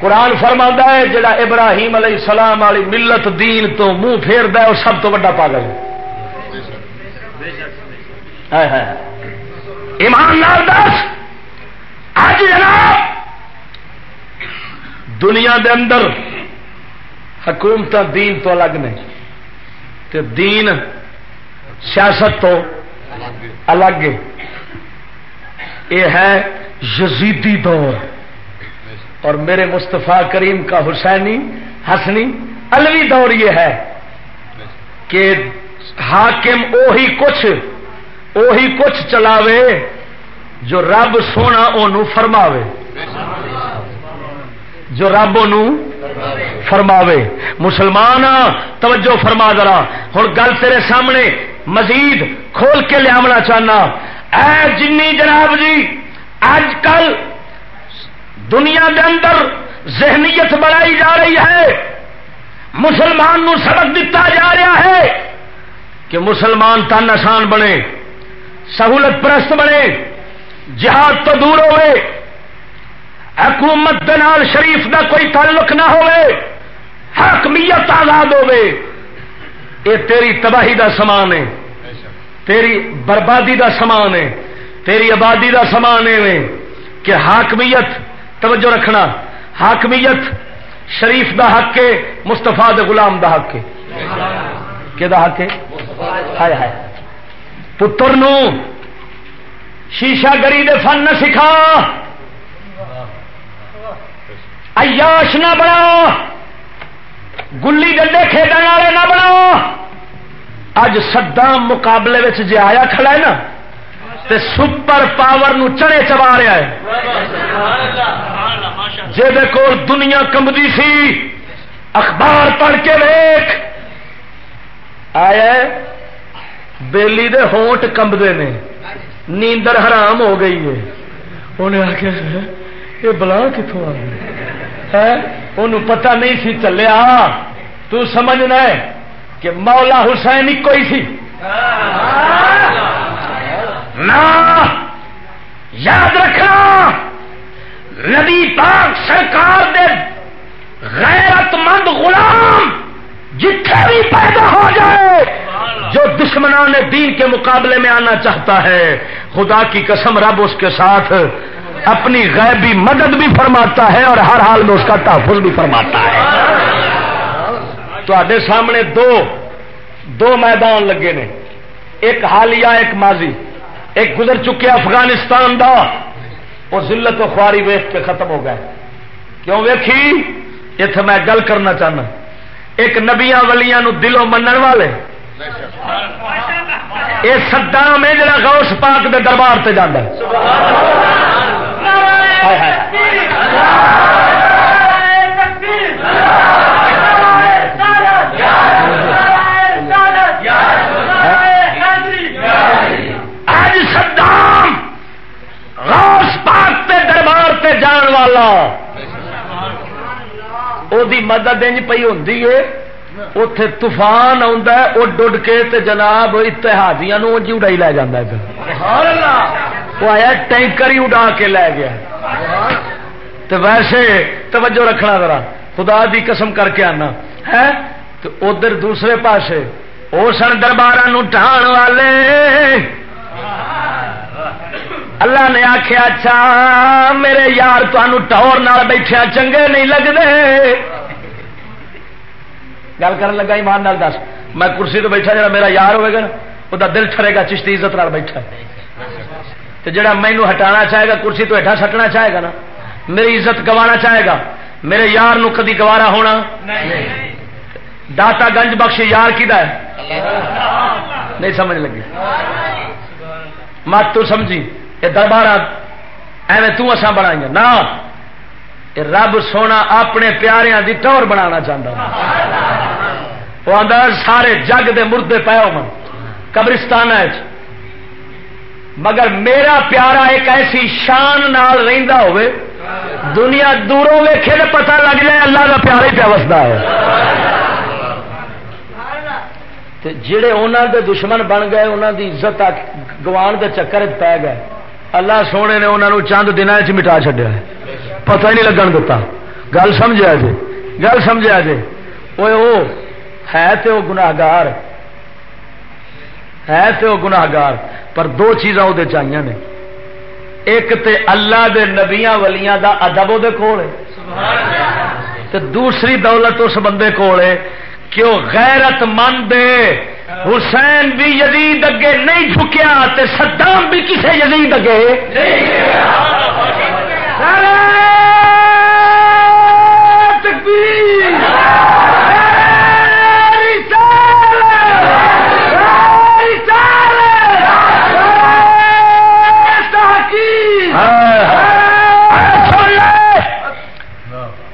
قرآن فرما ہے، جڑا ابراہیم علیہ السلام والی ملت دین تو منہ پھیر ہے، وہ سب تو بڑا پاگل ہے۔ ایمان نال دس۔ اج جناب، دنیا دے اندر حکومت دین تو الگ نے، تے دین سیاست تو الگ یہ ہے یزیدی دور۔ اور میرے مستفا کریم کا حسینی، حسنی الوی دور یہ ہے کہ حاکم اوہی کچھ اوہی کچھ چلاوے۔ جو رب سونا او فرماوے۔ جو رب ان فرماوے۔ مسلمان توجہ فرما ذرا۔ ہوں گل تیرے سامنے مزید کھول کے لیا چاہنا۔ اے جنی جناب جی اج کل دنیا کے اندر ذہنیت بڑھائی جا رہی ہے۔ مسلمان نو سبق دتا جا رہا ہے کہ مسلمان تن آسان بنے، سہولت پرست بنے۔ جہاد تو دور ہوئے، حکومت دنال شریف دا کوئی تعلق نہ ہوئے، حکمیت آزاد ہوئے۔ یہ تیری تباہی دا سامان ہے، تیری بربادی دا سامان ہے، تیری آبادی دا سامان ہے کہ حاکمیت توجہ رکھنا حاکمیت شریف دا حق کے مستفا غلام دا حق کے کہ حق ہے؟ ہائے ہائے۔ پتر نو شیشہ گری دے فن نہ سکھا۔ ایاش نہ بنا۔ گلی ڈنڈے کھیڈنے والے نہ بنا۔ اج سدام مقابلے جی آیا کھڑا ہے نا، تے سپر پاور نو چڑے چبا رہا ہے۔ جی کو دنیا کمبی سی، اخبار پڑھ کے ویخ آیا بیلی دے ہونٹ کمبے نے۔ نیندر حرام ہو گئی ہے۔ انہیں آخیا یہ بلا کتوں آ گئی پتا نہیں سی چلیا۔ تو سمجھنا ہے کہ مولا حسین ایک ہی سی۔ نہ یاد رکھنا نبی پاک سرکار دے غیرت مند غلام جتنے بھی پیدا ہو جائے جو دشمنان دین کے مقابلے میں آنا چاہتا ہے خدا کی قسم رب اس کے ساتھ اپنی غیبی مدد بھی فرماتا ہے اور ہر حال میں اس کا تحفظ بھی فرماتا ہے۔ تو سامنے دو دو میدان لگے نے۔ ایک حالیہ ایک ماضی۔ ایک گزر چکے افغانستان دا۔ وہ ذلت و خواری ویخ کے ختم ہو گئے۔ کیوں ویکھی؟ اتنے میں گل کرنا چاہنا۔ ایک نبیا ولیاں نو دلوں منن والے۔ یہ سدام ہے جڑا غوث پاک دے دربار سے جانا اج سدام غوث پاک تے دربار تے جان والا۔ وہ مدد انج پی ہوں اتے طوفان اڈ اڈ کے تے جناب اتحادیاں جی اڑائی لے جانا وہ آیا ٹینکر ہی اڈا کے لے گیا تو ویسے توجہ رکھنا ذرا خدا دی قسم کر کے آنا ہے تو ادھر دوسرے پاسے وہ سن دربار ٹھان والے اللہ نے آخیا اچھا میرے یار تمہوں ٹور بیٹھیا چنگے نہیں لگتے۔ گل کر لگا، ایمان نال دس۔ میں کرسی تو بیٹھا جا میرا یار ہوئے گا وہ دل ٹرے گا، چشتی عزت نال بیٹھا۔ تو جڑا مینو ہٹانا چاہے گا، کرسی تو ہٹا سٹنا چاہے گا نا، میری عزت گوانا چاہے گا۔ میرے یار نو کدی گوارا ہونا۔ داتا گنج بخش یار کدا ہے؟ نہیں سمجھ لگی۔ مت تو سمجھی۔ یہ دربار ایویں تسا بنائی نہ رب سونا اپنے پیاروں کی ٹور بنا چاہتا وہ آدھا سارے جگ دے مردے پے ہو قبرستان مگر میرا پیارا ایک ایسی شان نال رہندا ہوئے دنیا دوروں ویکھے تو پتہ لگ جائے اللہ کا پیارا ہی پیا وستا ہے جڑے انہوں دے دشمن بن گئے انہوں دی عزت گوان دے چکر پی گئے۔ اللہ سونے نے انہوں چند دن مٹا چڈیا پتہ ہی نہیں لگن دتا۔ گل سمجھا جی گل سمجھا جی وہ ہے تو گناگار ہے تو گناگار پر دو چیزاں وہ چاہیے نے۔ ایک تے اللہ دے نبیاں ولیاں دا ادب وہ کول ہے۔ دوسری دولت اس بندے کول ہے کہ وہ غیرت مند حسین بھی یزید اگے نہیں جھکیا تے صدام بھی کسے یزید اگے؟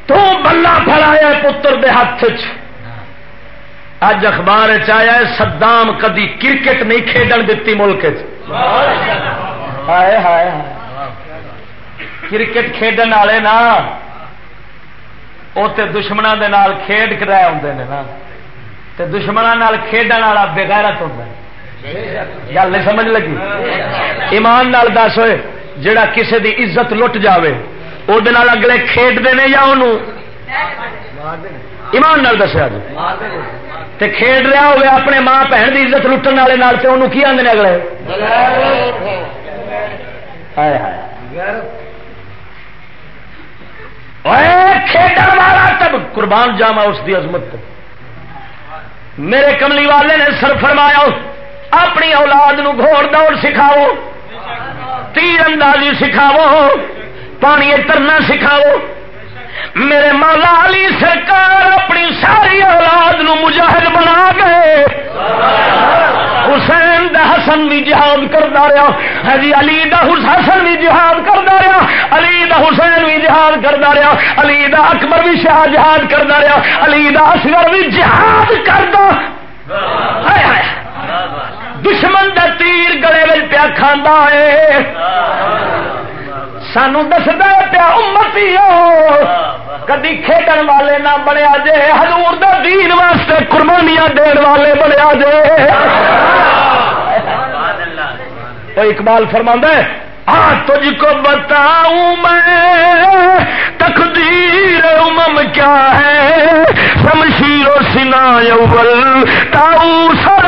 تو بلا فلایا پتر دے ہاتھ اج اخبار چیا سدام کدی کرکٹ نہیں کھیڈن دیتی ملک ہائے ہائے کرکٹ کھیڈن والے نا وہ دشمنوں کے نال کھیڈ کرائے آتے ہیں نا۔ تو دشمنوں کھیڈن والا بغیرت ہوتا گل نہیں سمجھ لگی؟ ایمان نال دس ہوئے جڑا کسی دی عزت لٹ جاوے وہ اگلے کھیڈتے ہیں یا انہوں ایمان نال دسیا جی تے کھیڈ رہا ہوئے اپنے ماں بہن کی عزت لٹن والے نال تے انہوں کی آدھے اگلے؟ کھیڈن والا تب قربان جاوا اس دی عظمت میرے کملی والے نے سر فرمایا، اپنی اولاد نو گھوڑ دوڑ سکھاؤ، تیر اندازی سکھاو پانی ترنا سکھاؤ میرے مولا علی سرکار اپنی ساری اولاد نو مجاہد بنا گئے حسین دا حسن بھی جہاد کرتا رہا۔ ہاں جی علی دا حسن بھی جہاد کرتا رہا۔ علی دا حسین بھی جہاد کرتا رہا۔ علی دا اکبر بھی شاہ جہاد کرتا رہا۔ علی دا اصغر بھی جہاد کرتا دشمن دا تیر گلے میں پیا کھانا ہے۔ سانو دستا پیا امتی کدی کھیڈن والے نہ بنیا جے ہزور دین واسطے قربانیاں دین والے بنیا جے۔ اقبال فرما ہے ہاں تجھ کو بتاؤں میں تقدیر امم کیا ہے؟ شمشیر و سنا اول تاؤ سر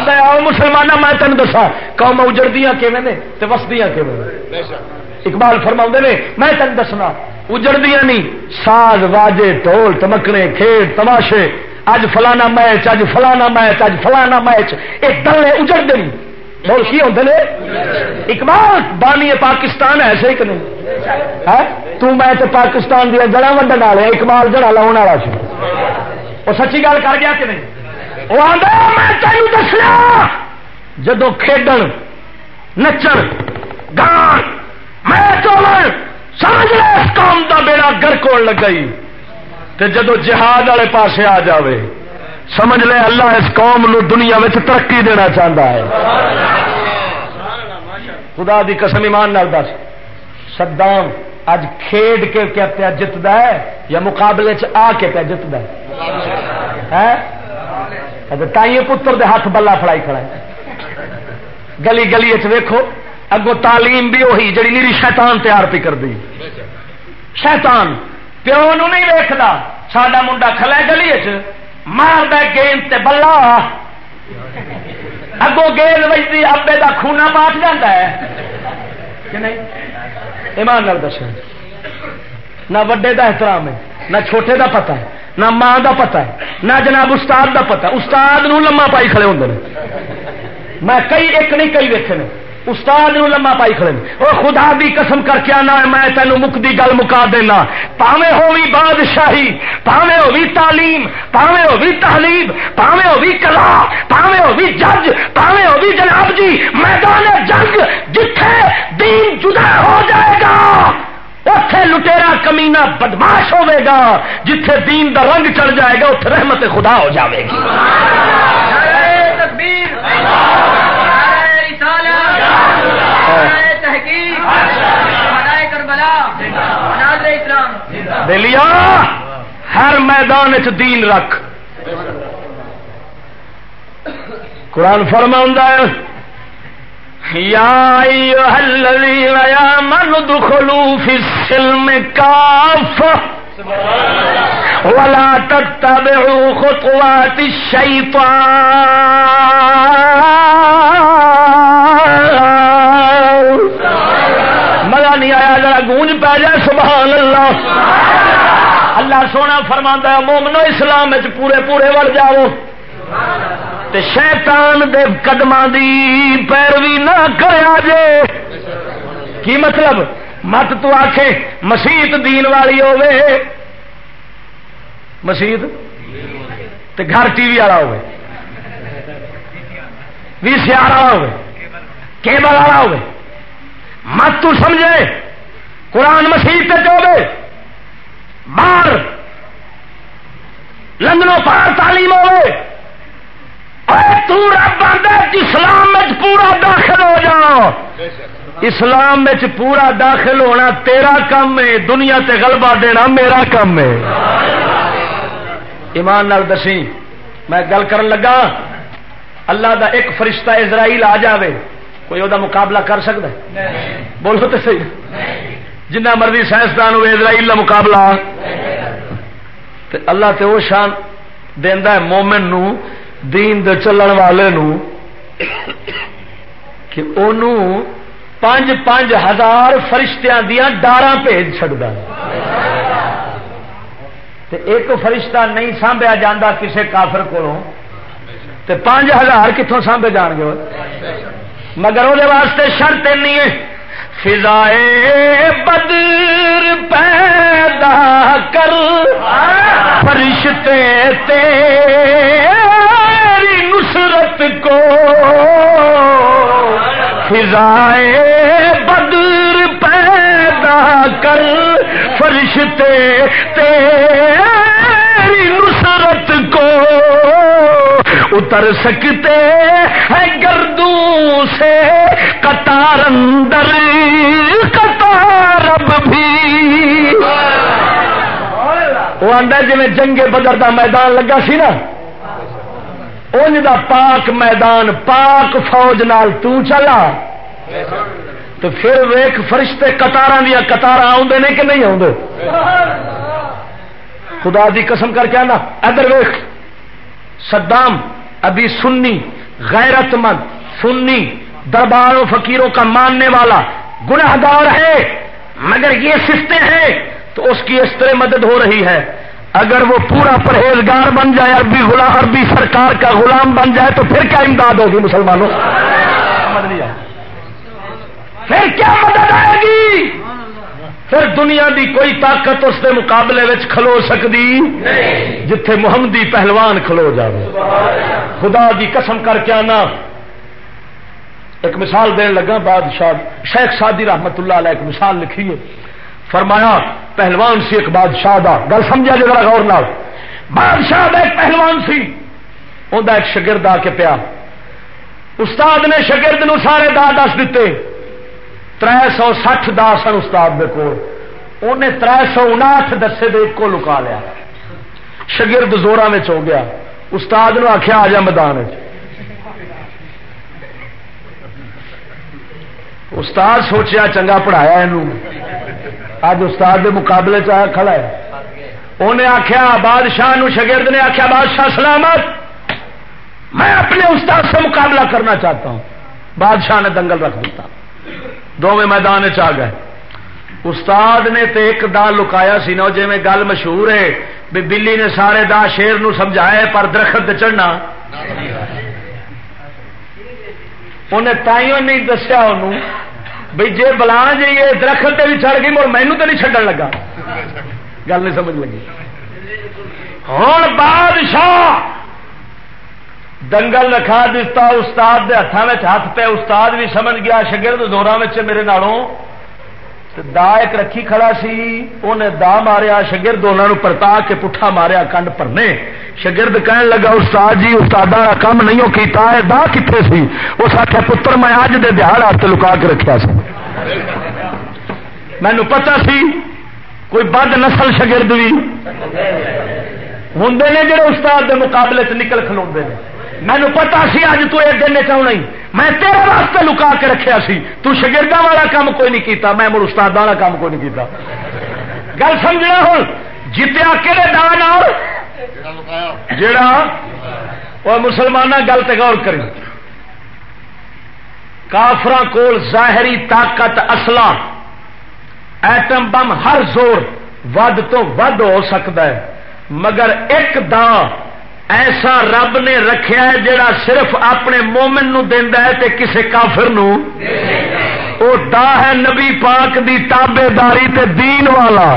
بہا آؤ مسلمان میں تین دسا قوم اجڑدیا کیون وسدیا کیون اقبال فرما نے، میں تین دسنا اجڑدیا نہیں ساز، واجے ٹول تمکنے کھیت تماشے، اج فلانا میچ، اج فلانا میچ، اج فلانا میچ یہ دلے اجڑتے نہیں بول کی ہوتے ہیں اقبال، بانی پاکستان ہے، ایسے کہ نہیں ہاں؟ تو میں تو پاکستان دیا جڑا ونڈن والے اقبال جڑا لاؤن والا سی۔ وہ سچی گل کر گیا کہ نہیں؟ وہ آدھا جدو کھیڈن، نچن، گان، میں چولن سمجھ لے اس قوم کا بیڑا گرک لگائی تے جدو جہاد والے پاسے آ جاوے، سمجھ لے اللہ اس قوم نو دنیا میں ترقی دینا چاہتا ہے۔ خدا دی قسم ایمان نال دس سدام اج کھیڈ کے کیا پیا جتدا ہے یا مقابلے چ آ کے پیا جتدا ہے؟ ہاں؟ تائیے پتر دے ہاتھ بلا فڑائی کھڑا ہے۔ گلی گلی ویکھو، اگو تعلیم بھی وہی جڑی نیری شیطان تیار پی کر دی۔ شیطان، پیو نو نہیں ویکھدا، ساڈا منڈا کھلا گلی مار دے گیند تے بلا اگو گیند بجتی ابے کا خونا پاٹ جاتا ہے۔ کہ نہیں؟ ایمان نال دس نہ وڈے دا احترام ہے، نہ چھوٹے دا پتہ ہے، نہ ماں دا پتہ ہے، نہ جناب استاد دا پتہ استاد نو لما پائی کھڑے ہوں میں کئی ایک نہیں، کئی ویکے نے۔ استاد نو لما پائی کھڑے وہ خدا بھی قسم کر کے آنا میں تینوں مکتی گل مکا دینا۔ پاوے ہووی بادشاہی پاوے ہووی تعلیم پاوے ہووی تحلیم پاوے ہووی کلا پاوے ہووی جج پاوے ہووی جناب جی میدان جنگ جتھے دین جدا ہو جائے گا۔ اتے لٹیرا کمینا بدماش ہوے گا جتھے دین دا رنگ چڑھ جائے گا اتنے رحمت خدا ہو جائے گی۔ دلیا، ہر میدان چ دین رکھ۔ قرآن فرما یا ایوہ الذین یا من دخلو فی السلم کاف ولا تتبعوا خطوات الشیطان مزہ نہیں آیا، ذرا گونج پی جائے سبحان اللہ. اللہ سونا فرما ہے، مومنو، اسلام پورے پورے وڑ جاؤ. تے شیطان دے قدم دی پیروی نہ کرا جے کی مطلب؟ مت تو آخ مسیت دین والی ہوے مسیت تے گھر ٹی وی والا ہوے وی سی آر والا ہوے کیبل والا ہوے مت تو سمجھے۔ قرآن مسیح ہوے باہر لندنوں پار تعلیم ہوے اسلام پورا داخل ہو جا اسلام پورا داخل ہونا تیرا کام ہے دنیا تے غلبہ دینا میرا کام ہے ایمان نال دسی میں گل کر لگا اللہ دا ایک فرشتہ اسرائیل آ جاوے کوئی وہ مقابلہ کر سکتا ہے بولو تو صحیح جنہ مرضی سائنسدان ہوئے اسرائیل کا مقابلہ اللہ تے وہ شان دینا ہے مومن نو دین دے چلن والے نو کہ انہوں پانچ پانچ ہزار فرشتیاں دیا ڈارا بھیج چڑتا ایک فرشتہ نہیں سانبیا جاتا کسی کافر کو پانچ ہزار کتوں سانبے جان گے مگر وہ واسطے شرط نہیں ہے، فضائے بدر پیدا کر، فرشتے تیری نصرت کو فضائے بدر پیدا کر فرشتے تیری نصرت کو اتر سکتے ہیں گردوں سے۔ قطار اندر قطار اب بھی۔ وہ آدھا جی جنگے بدر دا میدان لگا سی نا۔ ان دا پاک میدان، پاک فوج نال تو چلا۔ تو پھر ویخ فرشتے قطار دیا قطار آدھے نے کہ نہیں آدھے خدا دی قسم کر کے آنا۔ ادھر ویخ صدام، ابھی سنی غیرت مند سنی، درباروں فقیروں کا ماننے والا گناہ گار ہے، مگر یہ سستے ہیں، تو اس کی اس طرح مدد ہو رہی ہے۔ اگر وہ پورا پرہیزگار بن جائے عربی غلام عربی سرکار کا غلام بن جائے تو پھر کیا امداد ہوگی مسلمانوں؟ پھر کیا مدد آئے گی؟ پھر دنیا دی کوئی طاقت اس کے مقابلے کھلو سکتی جتھے محمدی پہلوان کھلو جائے خدا دی قسم کر کے آنا۔ ایک مثال دین لگا، بادشاہ شیخ سادی رحمت اللہ علیہ ایک مثال لکھی ہے۔ فرمایا پہلوان سی ایک بادشاہ دا۔ گل سمجھا جی غور نال۔ بادشاہ دا ایک پہلوان سی۔ انہیں ایک شگرد آ کے پیا۔ استاد نے شگرد نو سارے دا دس دیتے۔ تر سو سٹھ دا سن استاد دے کول۔ انہیں تر سو انٹھ دسے دے کو لکا لیا۔ شگرد زورا میں ہو گیا۔ استاد نو آخیا آ جا میدان استاد سوچیا، چنگا پڑھایا یہ اج استاد دے مقابلے چیا کھڑا ہے۔ انہیں آخیا بادشاہ نو شگرد نے آخیا بادشاہ سلامت۔ میں اپنے استاد سے مقابلہ کرنا چاہتا ہوں۔ بادشاہ نے دنگل رکھ دیتا۔ دونوں میدان چ گئے۔ استاد نے تے ایک دا لکایا سی نا جی گل مشہور ہے بھی بلی نے سارے دا شیر نو سمجھایا پر درخت چڑھنا۔ انہیں تائیوں نہیں دسیا انہوں بھائی جی بلا جی یہ درخت بھی چڑھ گئی مر مینو تو نہیں چڈن لگا۔ گل نہیں سمجھ لگی۔ ہوں بادشاہ! دنگل رکھا دتا استاد دے ہاتھوں میں ہاتھ پہ استاد بھی سمجھ گیا، شگرد دوران میرے نالوں۔ دا ایک رکھی کھڑا سی انہیں دا ماریا، شگرد دونوں پرتا کے پٹھا ماریا، کنڈ پرنے شگرد کہن لگا، استاد جی استاد کام نہیں کیتا ہے، دا کتنے سی؟ اس آخیا پتر، میں اج دے دہاڑ ہاتھ لکا کے رکھا سی۔ مینو پتا سی، کوئی بد نسل شگرد بھی۔ ہوں نے جڑے استاد دے مقابلے چ نکل کھلو مینو پتا سی اج تو ایک دن چاہنا میں تیرے واسطے لکا کے رکھیا سی۔ تو شگردہ والا کام کوئی نہیں کیتا، میں مڑ استاد والا کام کوئی نہیں کیتا۔ گل سمجھنا ہوں؟ جتیا کہڑے دان جڑا وہ مسلمان گل تے غور کریں۔ کافر کول ظاہری طاقت اصلا ایٹم بم ہر زور ود تو ود ہو سکتا ہے۔ مگر ایک دا ایسا رب نے رکھیا ہے جڑا صرف اپنے مومن نو دینا ہے تے کسے کافر نو۔ او دا ہے نبی پاک دی تابے داری تے دین والا۔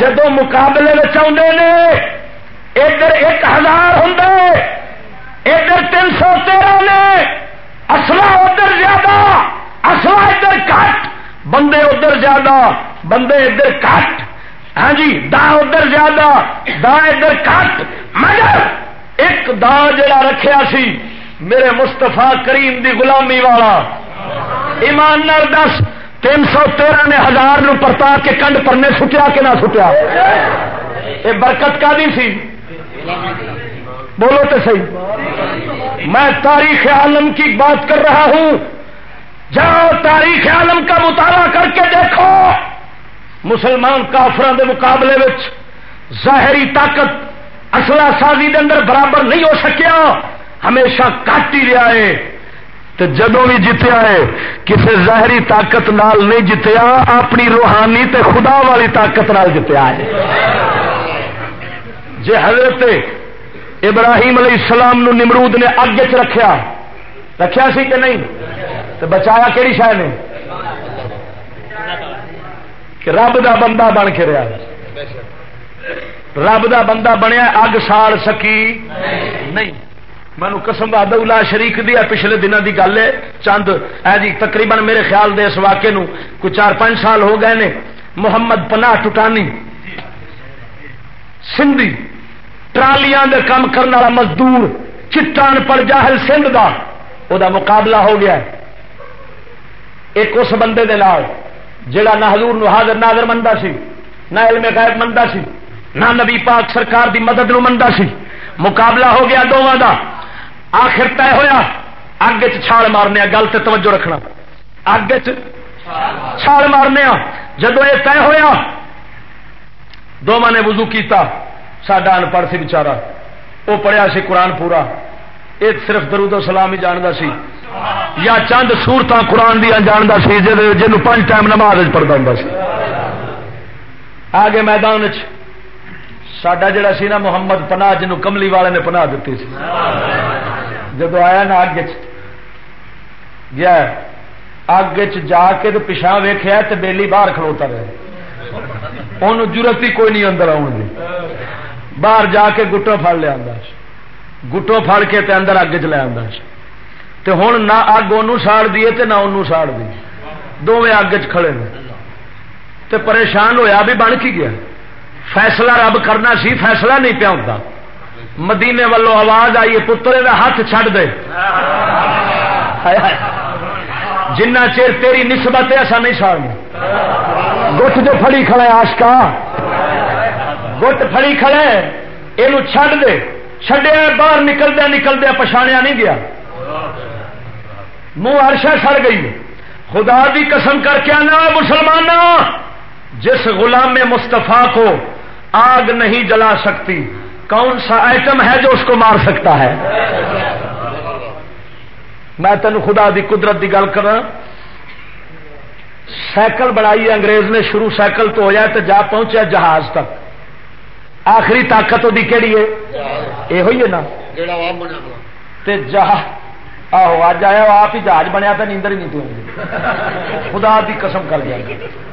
جدو مقابلے میں نے، ادھر ایک ہزار ہوں ادھر تین سو تیرہ نے۔ اصلا ادھر زیادہ اصلا ادھر کٹ بندے ادھر زیادہ، بندے ادھر کٹ ہاں جی دا ادھر زیادہ، دا ادھر کٹ مگر ایک دا جڑا رکھیا سی، میرے مستفا کریم دی غلامی والا۔ ایمان نال دس، تین سو تیرہ نے ہزار نو پرتا کے کنڈ پرنے سٹیا کہ نہ سٹیا؟ یہ برکت کا بھی سی؟ بولو تو صحیح۔ میں تاریخ عالم کی بات کر رہا ہوں۔ جاؤ تاریخ عالم کا مطالعہ کر کے دیکھو۔ مسلمان کافران دے مقابلے وچ ظاہری طاقت اصلا سازی دے اندر برابر نہیں ہو سکیا ہمیشہ کٹ ہی رہا ہے۔ تو جدو بھی جتیا ہے کسی ظاہری طاقت نال نہیں جتیا، اپنی روحانی تے خدا والی طاقت نال جتیا ہے۔ جی حضرت ابراہیم علیہ السلام نو نمرود نے اگ چ رکھیا رکھیا سی کہ نہیں؟ تو بچایا کہڑی شہ نے؟ کہ رب دا بندہ بن کے رہا رب دا بندہ بنیا اگ ساڑ سکی۔ نہیں۔ مینو قسم بہادر شریک دی پچھلے دنوں دی گل ہے۔ چند، اے جی تقریباً میرے خیال دے اس واقعے نو کوئی چار پانچ سال ہو گئے نے۔ محمد پناہ ٹوٹانی۔ سندھی، ٹرالیاں دے کام کرنے والا مزدور، چٹان پڑ جاہل سندھ دا۔ او دا مقابلہ ہو گیا۔ ایک اس بندے دے نال۔ جڑا نہ حضور نو حاضر ناظر منتا سی، نہ علم غیب منتا سی، نہ نبی پاک سرکار دی مدد نو منتا سی۔ مقابلہ ہو گیا دونوں دا۔ آخر طے ہوا اگ چھال مارنے گل سے توجہ رکھنا۔ اگ چھال مارنے جدو یہ طے ہوا دونوں نے وضو کیتا۔ ساڈا ان پڑھ سی بچارا۔ وہ پڑھیا سی قرآن پورا۔ یہ صرف درود و سلام ہی جانتا سی۔ یا چند سورت قرآن دیا جانتا سی جن پانچ ٹائم نماز پڑھتا ہوں سی۔ آگے میدان سڈا جڑا سی نا محمد پناہ جنوب کملی والے نے پناہ دیتی سی۔ جب آیا نا اگ گیا اگ جا کے تو پچھا ویخیا تو بیلی باہر کھلوتا رہے ان ضرورت ہی کوئی نہیں اندر آن دی۔ باہر جا کے گٹوں پڑ لیا گٹوں پڑ کے تے اندر اگ چ لیا تے ہوں نہ اگ ان ساڑ دیے تے نہ انہوں ساڑ دی۔ دونیں اگ چڑے تے پریشان ہویا بھی بن کی گیا۔ فیصلہ رب کرنا سی، فیصلہ نہیں پیا ہوتا مدینے والو آواز آئی، پترے کا ہاتھ چھڈ دے۔ جنہ چیر تیری نسبت ہے ایسا نہیں ساڑنا گٹ جو فڑی کھڑے آشکا۔ گٹ فڑی کھڑے یہ چھڈ دے۔ چڈیا باہر نکلدیا نکلدیا، پچھاڑیا نہیں گیا۔ منہ ہرشا سڑ گئی خدا دی قسم کر کے آنا مسلمان جس غلام مستفا کو آگ نہیں جلا سکتی کون سا آئٹم ہے جو اس کو مار سکتا ہے؟ میں تین خدا دی قدرت دی گل کر سائیکل بنائی انگریز نے شروع سائیکل تو ہو جائے تو جا پہنچا جہاز تک۔ آخری طاقت وہ کہڑی ہے؟ یہ ہوئی ہے نا۔ جہاز۔ آہو اج آیا آپ ہی جہاز بنیا تو نیندر ہی نہیں تو خدا دی قسم کر دیا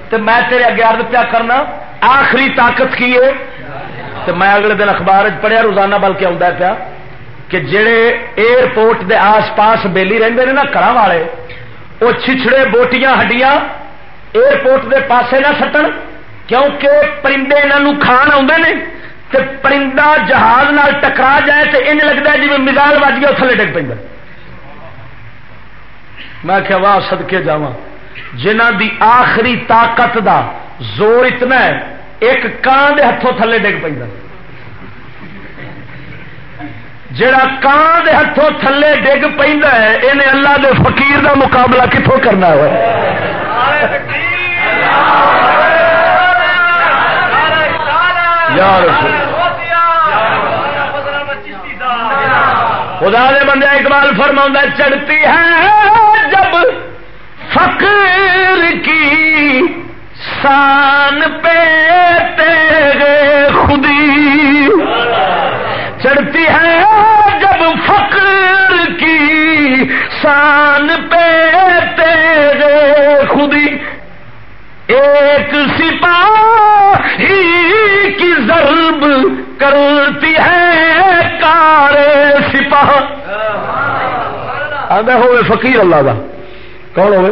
تو میں تیرے اگے ارد پیا کرنا آخری طاقت کی ہے تو میں اگلے دن اخبار پڑھیا روزانہ بلکہ آتا پیا کہ جڑے ایئرپورٹ دے آس پاس بےلی رہتے ہیں نا گھر والے وہ چھچڑے بوٹیاں ہڈیاں ایئرپورٹ دے پاسے نہ سٹن کیونکہ پرندے یہاں کھان آتے تے پرندہ جہاز نال ٹکرا جائے تو ان لگتا ہے جی مزاج بج گیا تھلے ڈگ پہ میں کہ واہ سدکے جا جنہ دی آخری طاقت دا زور اتنا ہے، ایک کان دے ہاتھوں تھلے ڈگ پہ جڑا کان دے ہاتھوں تھلے ڈگ پہ انہیں اللہ دے فقیر دا مقابلہ کتوں کرنا ہوا خدا دے بندے اقبال فرما چڑھتی ہے جب فقر کی سان پہ تیرے خودی۔ چڑھتی ہے جب فقر کی سان پہ تیرے خودی۔ ایک سپاہی کی ضرب کرتی ہے آدھا ہوئے فقیر اللہ دا۔ کون ہوئے؟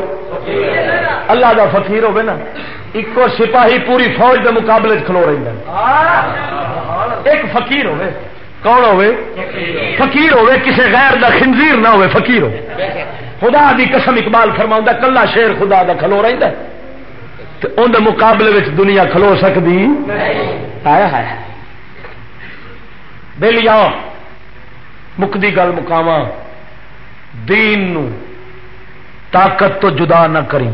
اللہ دا فقیر ہوئے نا۔ ایک سپاہی پوری فوج کے مقابلے کھلو رہی ہے۔ ایک فقیر ہوئے۔ کون ہوئے؟ فقیر ہوئے۔ کسی غیر دا خنزیر نہ ہوئے، فقیر ہو خدا دی قسم اقبال فرما کلا شیر خدا دا کھلو رہی ہے۔ اندر مقابلے میں دنیا کھلو سکتی آیا ہے۔ بہلی آ مکتی گل مکاوا دین نو طاقت تو جدا نہ کریں۔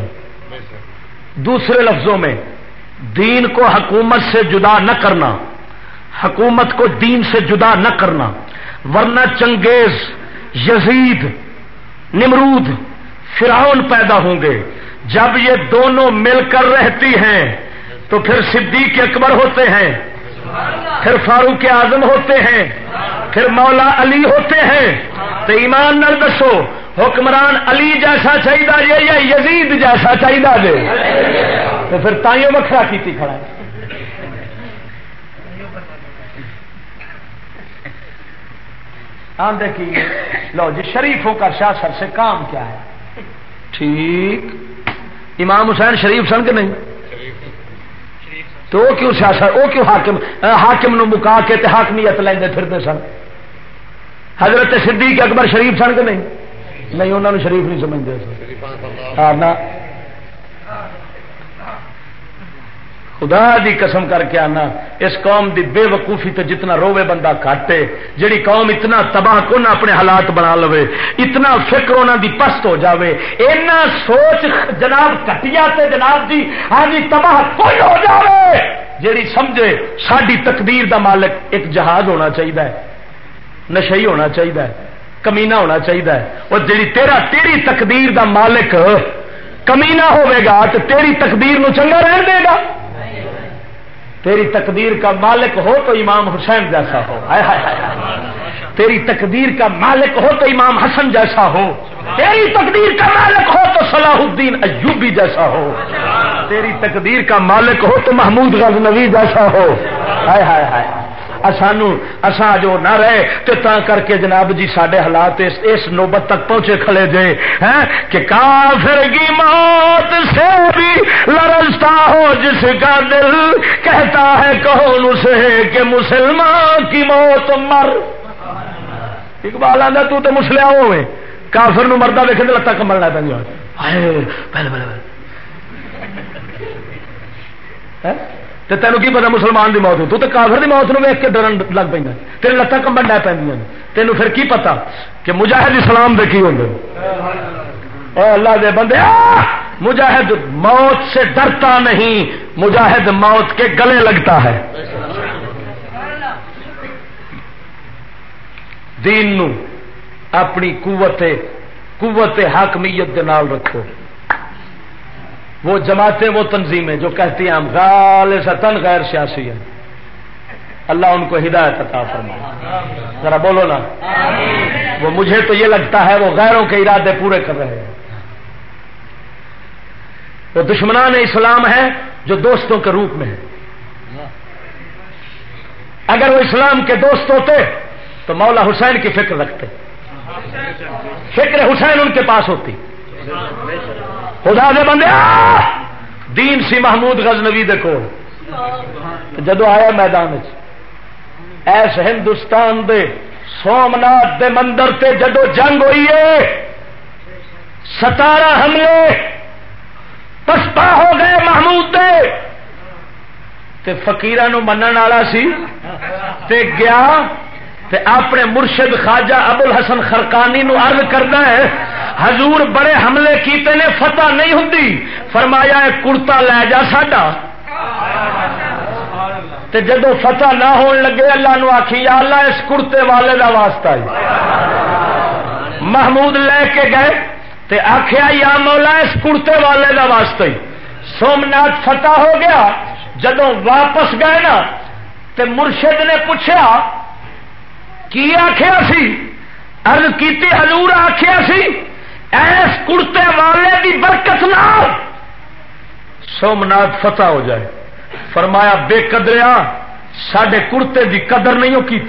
دوسرے لفظوں میں، دین کو حکومت سے جدا نہ کرنا، حکومت کو دین سے جدا نہ کرنا۔ ورنہ چنگیز، یزید، نمرود، فرعون پیدا ہوں گے۔ جب یہ دونوں مل کر رہتی ہیں، تو پھر صدیق اکبر ہوتے ہیں۔ پھر فاروق اعظم ہوتے ہیں، پھر مولا علی ہوتے ہیں۔ تو ایمان نل دسو، حکمران علی جیسا چاہیے یا یزید جیسا چاہیے تو پھر تائیوں وکرا کی کھڑا ہے۔ آندے کی لو جی شریفوں کا شاسر سے کام کیا ہے؟ ٹھیک۔ امام حسین شریف سن کے نہیں؟ تو وہ کیوں سیاست وہ کیوں حاکم حاکم نو مکا کے تے حاکمیت لیندے پھرتے سن؟ حضرت صدیق اکبر شریف سن کے نہیں؟ نہیں انہوں نے شریف نہیں سمجھتے ہاں خدا دی قسم کر کے آنا، اس قوم دی بے وقوفی تو جتنا روے بندہ کھٹے جڑی قوم اتنا تباہ کو نہ اپنے حالات بنا لو اتنا فکر انہوں دی پست ہو جاوے، اینا سوچ جناب کٹیا تے جناب دی ہاں جی تباہ کوئی ہو جاوے۔ جیڑی سمجھے ساری تقدیر دا مالک ایک جہاز ہونا چاہیے نشئی ہونا چاہیے کمینا ہونا چاہیے اور جیڑی تیرا، تیری تقدیر دا مالک کمینا ہوئے گا تو تیری تقدیر نو چنگا رہن دے گا۔ تیری تقدیر کا مالک ہو تو امام حسین جیسا ہو۔ تیری تقدیر کا مالک ہو تو امام حسن جیسا ہو۔ تیری تقدیر کا مالک ہو تو صلاح الدین ایوبی جیسا ہو۔ تیری تقدیر کا مالک ہو تو محمود غزنوی جیسا ہو۔ ہائے ہائے ہائے۔ سانو اسا جو نہ رہے تو تا کر کے جناب جی سڈے حالات اس, اس نوبت تک پہنچے کھڑے جے ہیں کہ کافر کی موت سے بھی لرزتا ہو جس کا دل کہتا ہے کون اسے کہ مسلمان کی موت مر۔ اقبال آدھا تو تو مسلیا ہوئے۔ کافر نو مردہ دیکھے لتا کمل لے پہ پہلے پہلے ہاں؟ تو تینوں کی پتا مسلمان دی موت تو کافر دی موت نو ویک کے ڈرن لگ پہ تیرے لتان کمبن ڈہ پہ تینوں پھر کی پتا کہ مجاہد اسلام دے کی ہوں اللہ دے بندے مجاہد موت سے ڈرتا نہیں، مجاہد موت کے گلے لگتا ہے۔ دین نو اپنی قوت قوت حاکمیت دے نال رکھو۔ وہ جماعتیں وہ تنظیمیں جو کہتی ہیں ہم غال ستن غیر سیاسی ہیں۔ اللہ ان کو ہدایت عطا فرما ذرا بولو نا۔ وہ مجھے تو یہ لگتا ہے وہ غیروں کے ارادے پورے کر رہے ہیں۔ وہ دشمنان اسلام ہے جو دوستوں کے روپ میں ہے اگر وہ اسلام کے دوست ہوتے تو مولا حسین کی فکر رکھتے۔ فکر حسین ان کے پاس ہوتی۔ خدا دے بندے دین سی محمود غزنوی دے کو جدو آیا میدان ایس ہندوستان دے سومنات دے مندر تے جدو جنگ ہوئی ہے، ستارہ حملے پسپا ہو گئے محمود دے۔ تے فقیران منن والا سی، تے گیا تے اپنے مرشد خواجہ ابو الحسن خرکانی نو عرض کرنا ہے، حضور بڑے حملے کیتے نے، فتح نہیں ہوں فرمایا ہے، کرتا لے جا ساڈا۔ تے جدو فتح نہ ہون لگے، اللہ نو آخی یا اللہ، اس کرتے والے دا واسطہ ہی محمود لے کے گئے، تے آخیا یا مولا، اس کرتے والے دا واسطہ ہی سومنات فتح ہو گیا۔ جدو واپس گئے نا، تے مرشد نے پوچھا کی آخیا سی؟ ارد کی حضور آخیا سی، ایس کڑتے والے کی برکت نال سومنات فتح ہو جائے۔ فرمایا، بے قدریا سڈے کڑتے دی قدر نہیں کی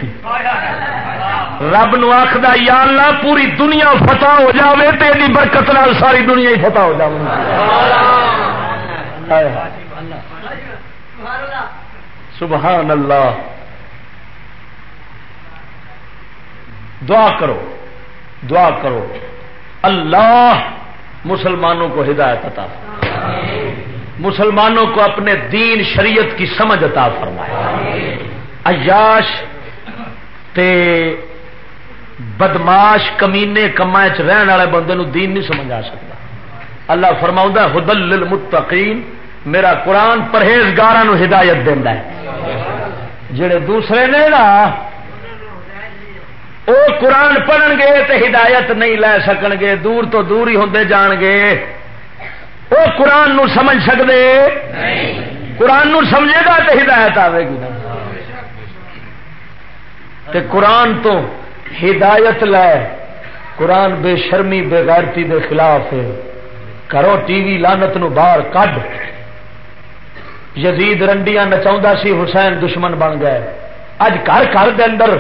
رب نو آخد یا اللہ، پوری دنیا فتح ہو جاوے تے دی برکت نال ساری دنیا ہی فتح ہو جائے سبحان اللہ۔ دعا کرو دعا کرو۔ اللہ مسلمانوں کو ہدایت عطا مسلمانوں کو اپنے دین، شریعت کی سمجھ عطا فرمائے۔ عیاش تے بدماش کمینے کما رہن والے بندے نو دین نہیں سمجھ آ سکتا۔ اللہ فرماؤں ہدل للمتقین میرا قرآن پرہیزگار ہدایت دینا ہے۔ جڑے دوسرے نے نا وہ قرآن پڑھن گے تو ہدایت نہیں لے سکن گے، دور تو دور ہی ہوں جان گے۔ وہ قرآن نو سمجھ سکتے قرآن نو سمجھے گا تو ہدایت آئے گی تے قرآن تو ہدایت لے، قرآن بے شرمی، بے غیرتی دے خلاف ہے۔ کرو ٹی وی لانت نو باہر کڈ۔ یزید رنڈیاں نچا سی، حسین دشمن بن گئے۔ اج گھر گھر دے اندر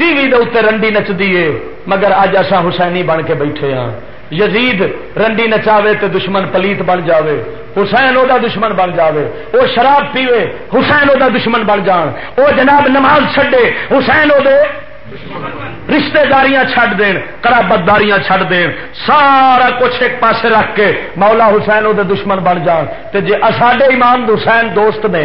ٹی وی دے رنڈی نچتی ہے مگر اج اصا حسینی بن کے بیٹھے ہاں۔ یزید رنڈی نچاوے تو دشمن پلیت بن جاوے۔ حسین وہ دشمن بن جاوے۔ وہ شراب پیوے، حسین وہ دشمن بن جان۔ وہ جناب نماز چھڈے، حسین وہ رشتے داریاں چھڈ دین کرابت داریاں چھڈ دین۔ سارا کچھ ایک پاسے رکھ کے مولا حسین وہ دشمن بن جان۔ تے جی ساڈے ایمان حسین دوست نے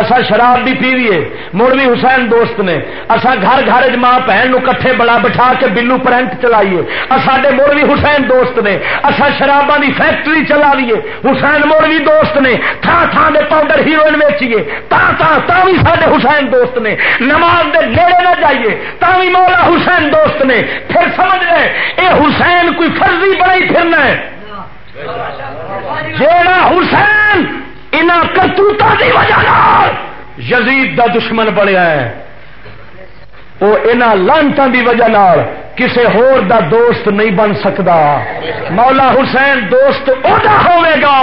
اصا شراب بھی پیویے مڑ بھی حسین دوست نے اصا گھر گھر ماں بہن نو کٹھے بڑا بٹھا کے بلو پرنٹ چلائیے۔ ساڈے مڑ بھی حسین دوست نے اصا شراباں دی فیکٹری چلا لیے۔ حسین مڑ بھی دوست نے تھان تھان دے پاؤڈر ہیروئن ویچیے۔ تا تا تا بھی سارے حسین دوست نے۔ نماز دے نیڑے نہ جائیے تا بھی مولا حسین دوست نے، پھر سمجھ لے، اے حسین کوئی فرضی بڑائی پھرنا ہے۔ جیڑا حسین ان کرتوتا کی وجہ یزید دا دشمن بنیا ہے وہ یہاں لانتوں کی وجہ کسی ہور دا دوست نہیں بن سکتا مولا حسین دوست ادا ہوے گا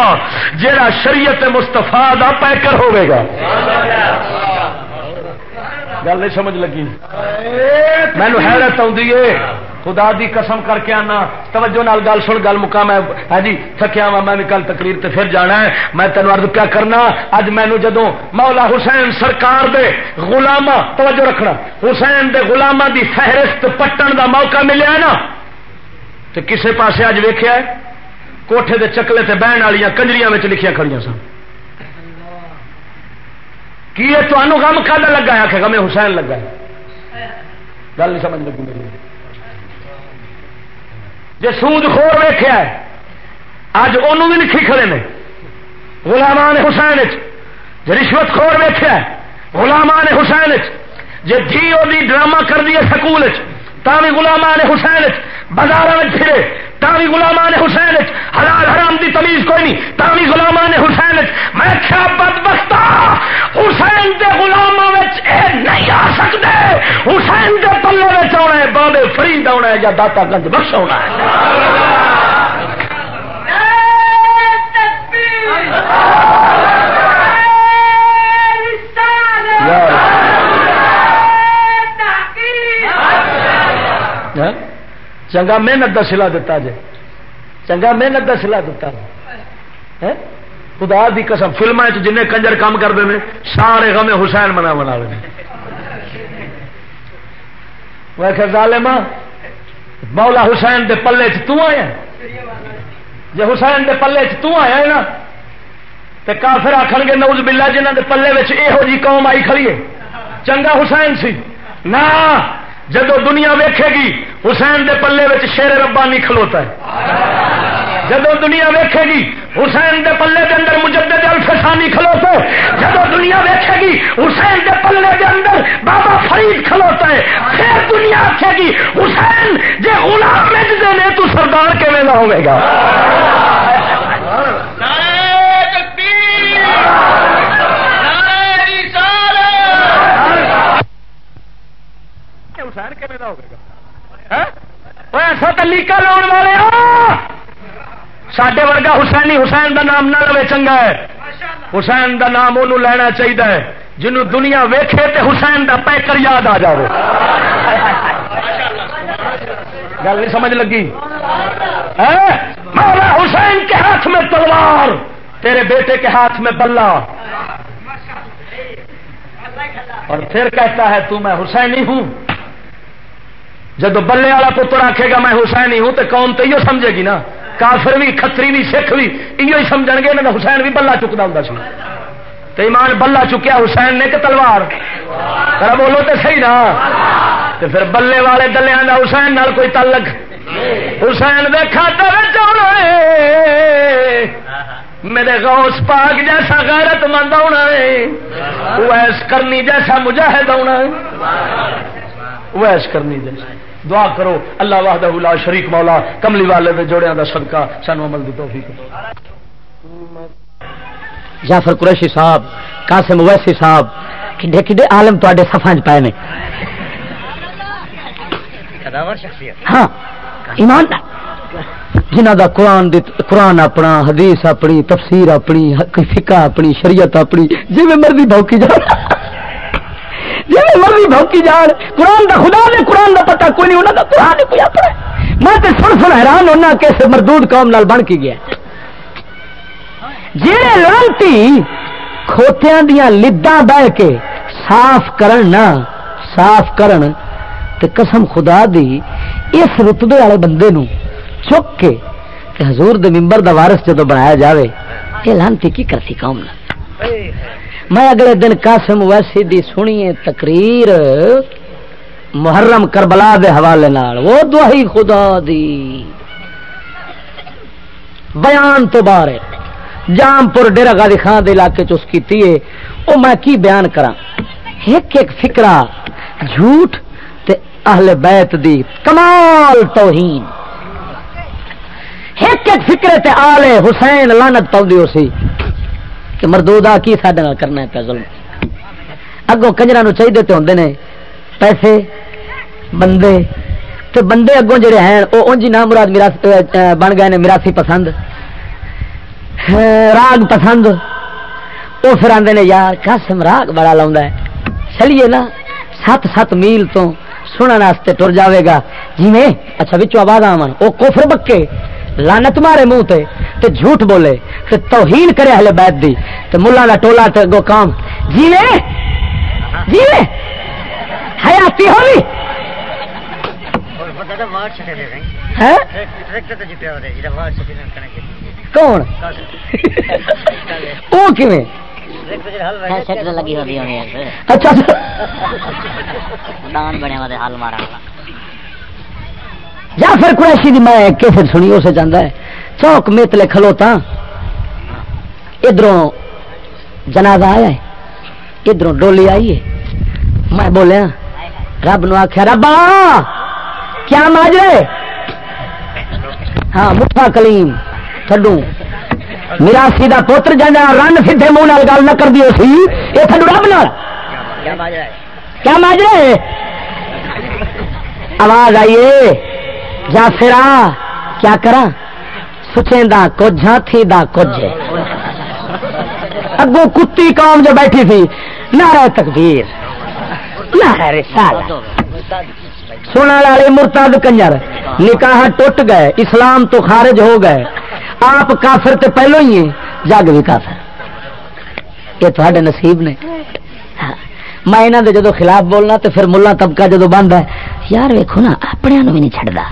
جا شریعت مستفا دا پیکر ہوے گا۔ گل نہیں سمجھ لگی۔ مینو حیرت آئی خدا دی قسم کر کے آنا۔ توجہ نال گل سن گل مکا میں ہاں جی تھکیا وا میں کل تقریر تے پھر جانا ہے۔ میں تین ارد کیا کرنا اج مینو جدو مولا حسین سرکار دے غلاما توجہ رکھنا حسین دے غلاما دی فہرست پٹن دا موقع ملیا نا تو کسے پاسے اج ویخیا کوٹھے دے چکلے تے بہن والی کنجریاں لکھیا کھڑیاں سن۔ کی یہ تمہوں غم کھانا لگا ہے؟ کہ غم حسین لگا ہے۔ گل نہیں سمجھ لگی میری۔ جی سود خور ویخیا اج ان بھی لکھی کھڑے نے۔ غلامان حسین جی رشوت خور ویخیا غلامان حسین جی دھی وہ ڈرامہ کر دیے سکول بھی غلامان حسین بازار میں پھرے۔ تھی غلامان حسین حلال حرام دی تمیز کوئی نہیں۔ تھی غلامان حسین میں کیا بدبختہ، حسین دے غلاموں نہیں آ سکتے حسین دے پلے آنا ہے بابے فرید آنا ہے یا داتا گنج بخش آنا ہے۔ چنگا محنت کا سلا دتا جی چنگا محنت کا سلا دتا۔ خدا دی قسم فلم جن کنجر کام کرتے ہیں سارے غم حسین منا بنا لے ظالما مولا حسین دے پلے چ آیا۔ جی حسین دے پلے چ آیا نا تو کافر آخر گے نوز بلا جنہ دے پلے یہو جی قوم آئی کھڑی ہے۔ چنگا حسین سی۔ نہ جدو دنیا ویکھے گی، حسین دے پلے میں شیر ربانی کھلوتا ہے۔ جدو دنیا ویکھے گی، حسین دے پلے دے اندر مجدد الفسانی کھلوتا ہے۔ جدو دنیا ویکھے گی، حسین دے پلے دے اندر بابا فرید کھلوتا ہے۔ پھر دنیا آخے گی، حسین، جے غلام میں تو سردار کے نہ ہوئے گا؟ حسین کے پیدا ہوگا ایسا تلیقہ لاؤ والے سڈے ورگا حسینی حسین دا نام نہ لوے چنگا ہے۔ حسین دا نام انہوں لینا چاہیے جنہوں دنیا ویکھے تے حسین دا پیکر یاد آ جائے گل نہیں سمجھ لگی؟ مولا حسین کے ہاتھ میں تلوار، تیرے بیٹے کے ہاتھ میں بلہ۔ اور پھر کہتا ہے، تو میں حسینی ہوں۔ جب بلے والا پتر آکھے گا میں حسین ہی ہوں تو قوم تو یہ سمجھے گی نا؟ کافر بھی کتری بھی، سکھ بھی یہ سمجھ گے انہوں حسین بھی بلا چکتا ہوں سی۔ تو ایمان بلا چکیا حسین نے کہ تلوار؟ کرا بولو تو صحیح نا؟ تو پھر بلے والے دلیا کا حسین نال کوئی تعلق؟ حسین دیکھا میرے غوث پاک جیسا غیرت مند آنا ہے۔ ویس کرنی جیسا مجاہد آنا ہے۔ ویس کرنی جیسا۔ دعا کرو. اللہ واہدہ لا شریک مولا کملی والے دے جوڑیاں دا صدقہ سانو عمل دی توفیق جعفر قریشی صاحب قاسم ویسی صاحب کڈے کڈے عالم تواڈے صفاں وچ پائے نے۔ ہاں ایمان جنہ دا قرآن دی قرآن اپنا حدیث اپنی تفسیر اپنی فقہ اپنی شریعت اپنی جی مرضی بھوکی جا جی مرضی بھوکی جان قرآن دا خدا نے قرآن دا پتا کوئی نہیں انہوں کا قرآن نہیں کوئی اپنا میں تو سن سن حیران ہونا کیسے مردود قوم نال بن کے گیا جی لانتی کھوتیاں دیا لداں بہ کے صاف کرن نا صاف کرن تے قسم خدا دی اس رتبے والے بندے نو چک کے کہ حضور دے ممبر دا وارث جدو بنایا جاوے یہ لانتی کی کرسی قوم نہ میں اگلے دن قاسم ویسی دی سنیے تقریر محرم کربلا دے حوالے نال۔ وہ دہی خدا دی۔ بیان تو بارے جام پور ڈیرا گادی خان دے علاقے چ اس کی تیے او میں کی بیان کراں؟ ایک ایک فکرا جھوٹ تے اہل بیت دی۔ کمال توہین۔ ایک ایک فکرے تے آلے حسین لانت پاؤں سی۔ کہ مردودا کی سڈے کرنا ہے پہ ظلم؟ اگوں کنجرا چاہیے تو ہوں نے پیسے، بندے، تے بندے اگوں جڑے ہیں وہ اونجی نام مراد میراث بن گئے نے میراثی پسند۔ راگ پسند۔ وہ پھر آدھے نے یار قاسم، راگ بڑا لاؤں ہے۔ چلیے نا، سات سات میل تو سنن واسطے ٹر جاوے گا۔ جی میں اچھا بچوں آواز آمن وہ کوفر بکے۔ لانت مارے منہ تے تے جھوٹ بولے تے توہین کرے اہل بیت دی۔ تے ملا دا ٹولا تے گو کام۔ جی میں جی میں حیاتی ہوئی ہیں کون؟ وہ کیویں؟ اچھا یا پھر قریشی دی میں پھر سنی اسے چاہتا ہے۔ چوک میتلے کھلوتا۔ ادھروں جنازہ آیا ہے۔ ادھروں ڈولی آئی ہے۔ میں بولیا رب نو آخیا ربا! کیا ماجرے ہاں مٹھا کلیم تھڈو۔ میرا سیدھا پوتر جانا رن سیدھے منہ نال گل نہ کر دیو سی۔ یہ تھڈو رب نال۔ کیا ماجرے آواز آئیے۔ جا پھرا کیا کرا سچیں دا کچھ ہاں تھی دا کچھ اگو کتی قوم جو بیٹھی تھی، نعرہ تکبیر، نعرہ رسالہ سونا والے مرتاد کنجر، نکاح ٹوٹ گئے، اسلام تو خارج ہو گئے۔ آپ کافر تے پہلو ہی ہیں، جگ بھی کافر۔ یہ تھوڑے نصیب نے۔ میں یہاں دے جدو خلاف بولنا تو پھر ملا طبقہ جدو بند ہے، یار ویکو نا اپنے بھی نہیں چڑھتا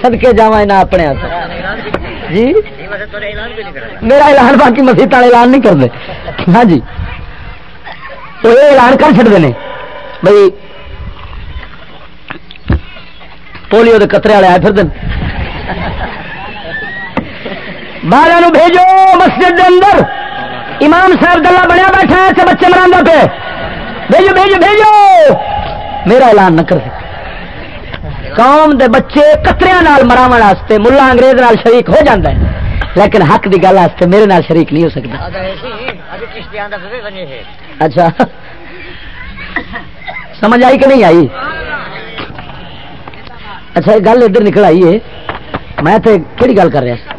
سدکے جا اپنے جی؟ میرا اعلان باقی مسیح والے اعلان نہیں کرتے ہاں جی۔ تو یہ اعلان کر چڑتے ہیں بھائی پولیو کے قطرے والے آئے پھر دن باہر بھیجو مسجد دے اندر۔ امام صاحب گلا بنیا بیٹھا ہے بچے مرا پہ۔ بھیجو بھیجو بھیجو۔ میرا اعلان نہ کر قوم دے بچے کتریا مراو واسطے ملا انگریز نال شریک ہو جاتا ہے۔ لیکن حق دی گل واسطے میرے نال شریک نہیں ہو سکتا۔ اچھا۔ سمجھ آئی کہ نہیں آئی؟ اچھا گل ادھر نکل آئی ہے۔ میں تو کہڑی گل کر رہا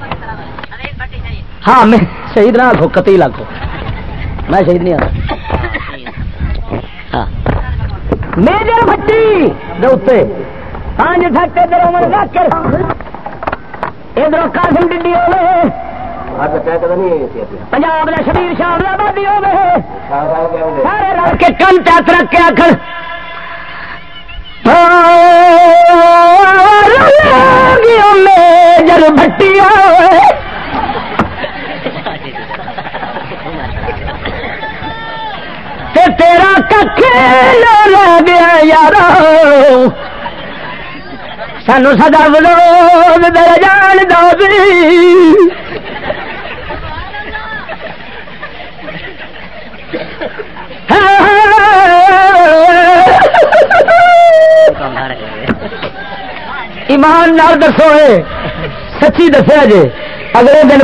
ہاں میں شہید نہ آخو کتی لاکھو میں شہید نہیں آتا میجر بھٹی پانچ سٹ ادھر کر۔ ادھر قاسم ڈڈی ہوے پنجاب شبیر شام آبادی سارے رل کے کن تک رکھ کے آخر میجر بھٹی ہوئے تیرا کھ لگ گیا یار سانو سدا بلو دل جان دو ایمان نال دسو سچی دسیا جی اگلے دن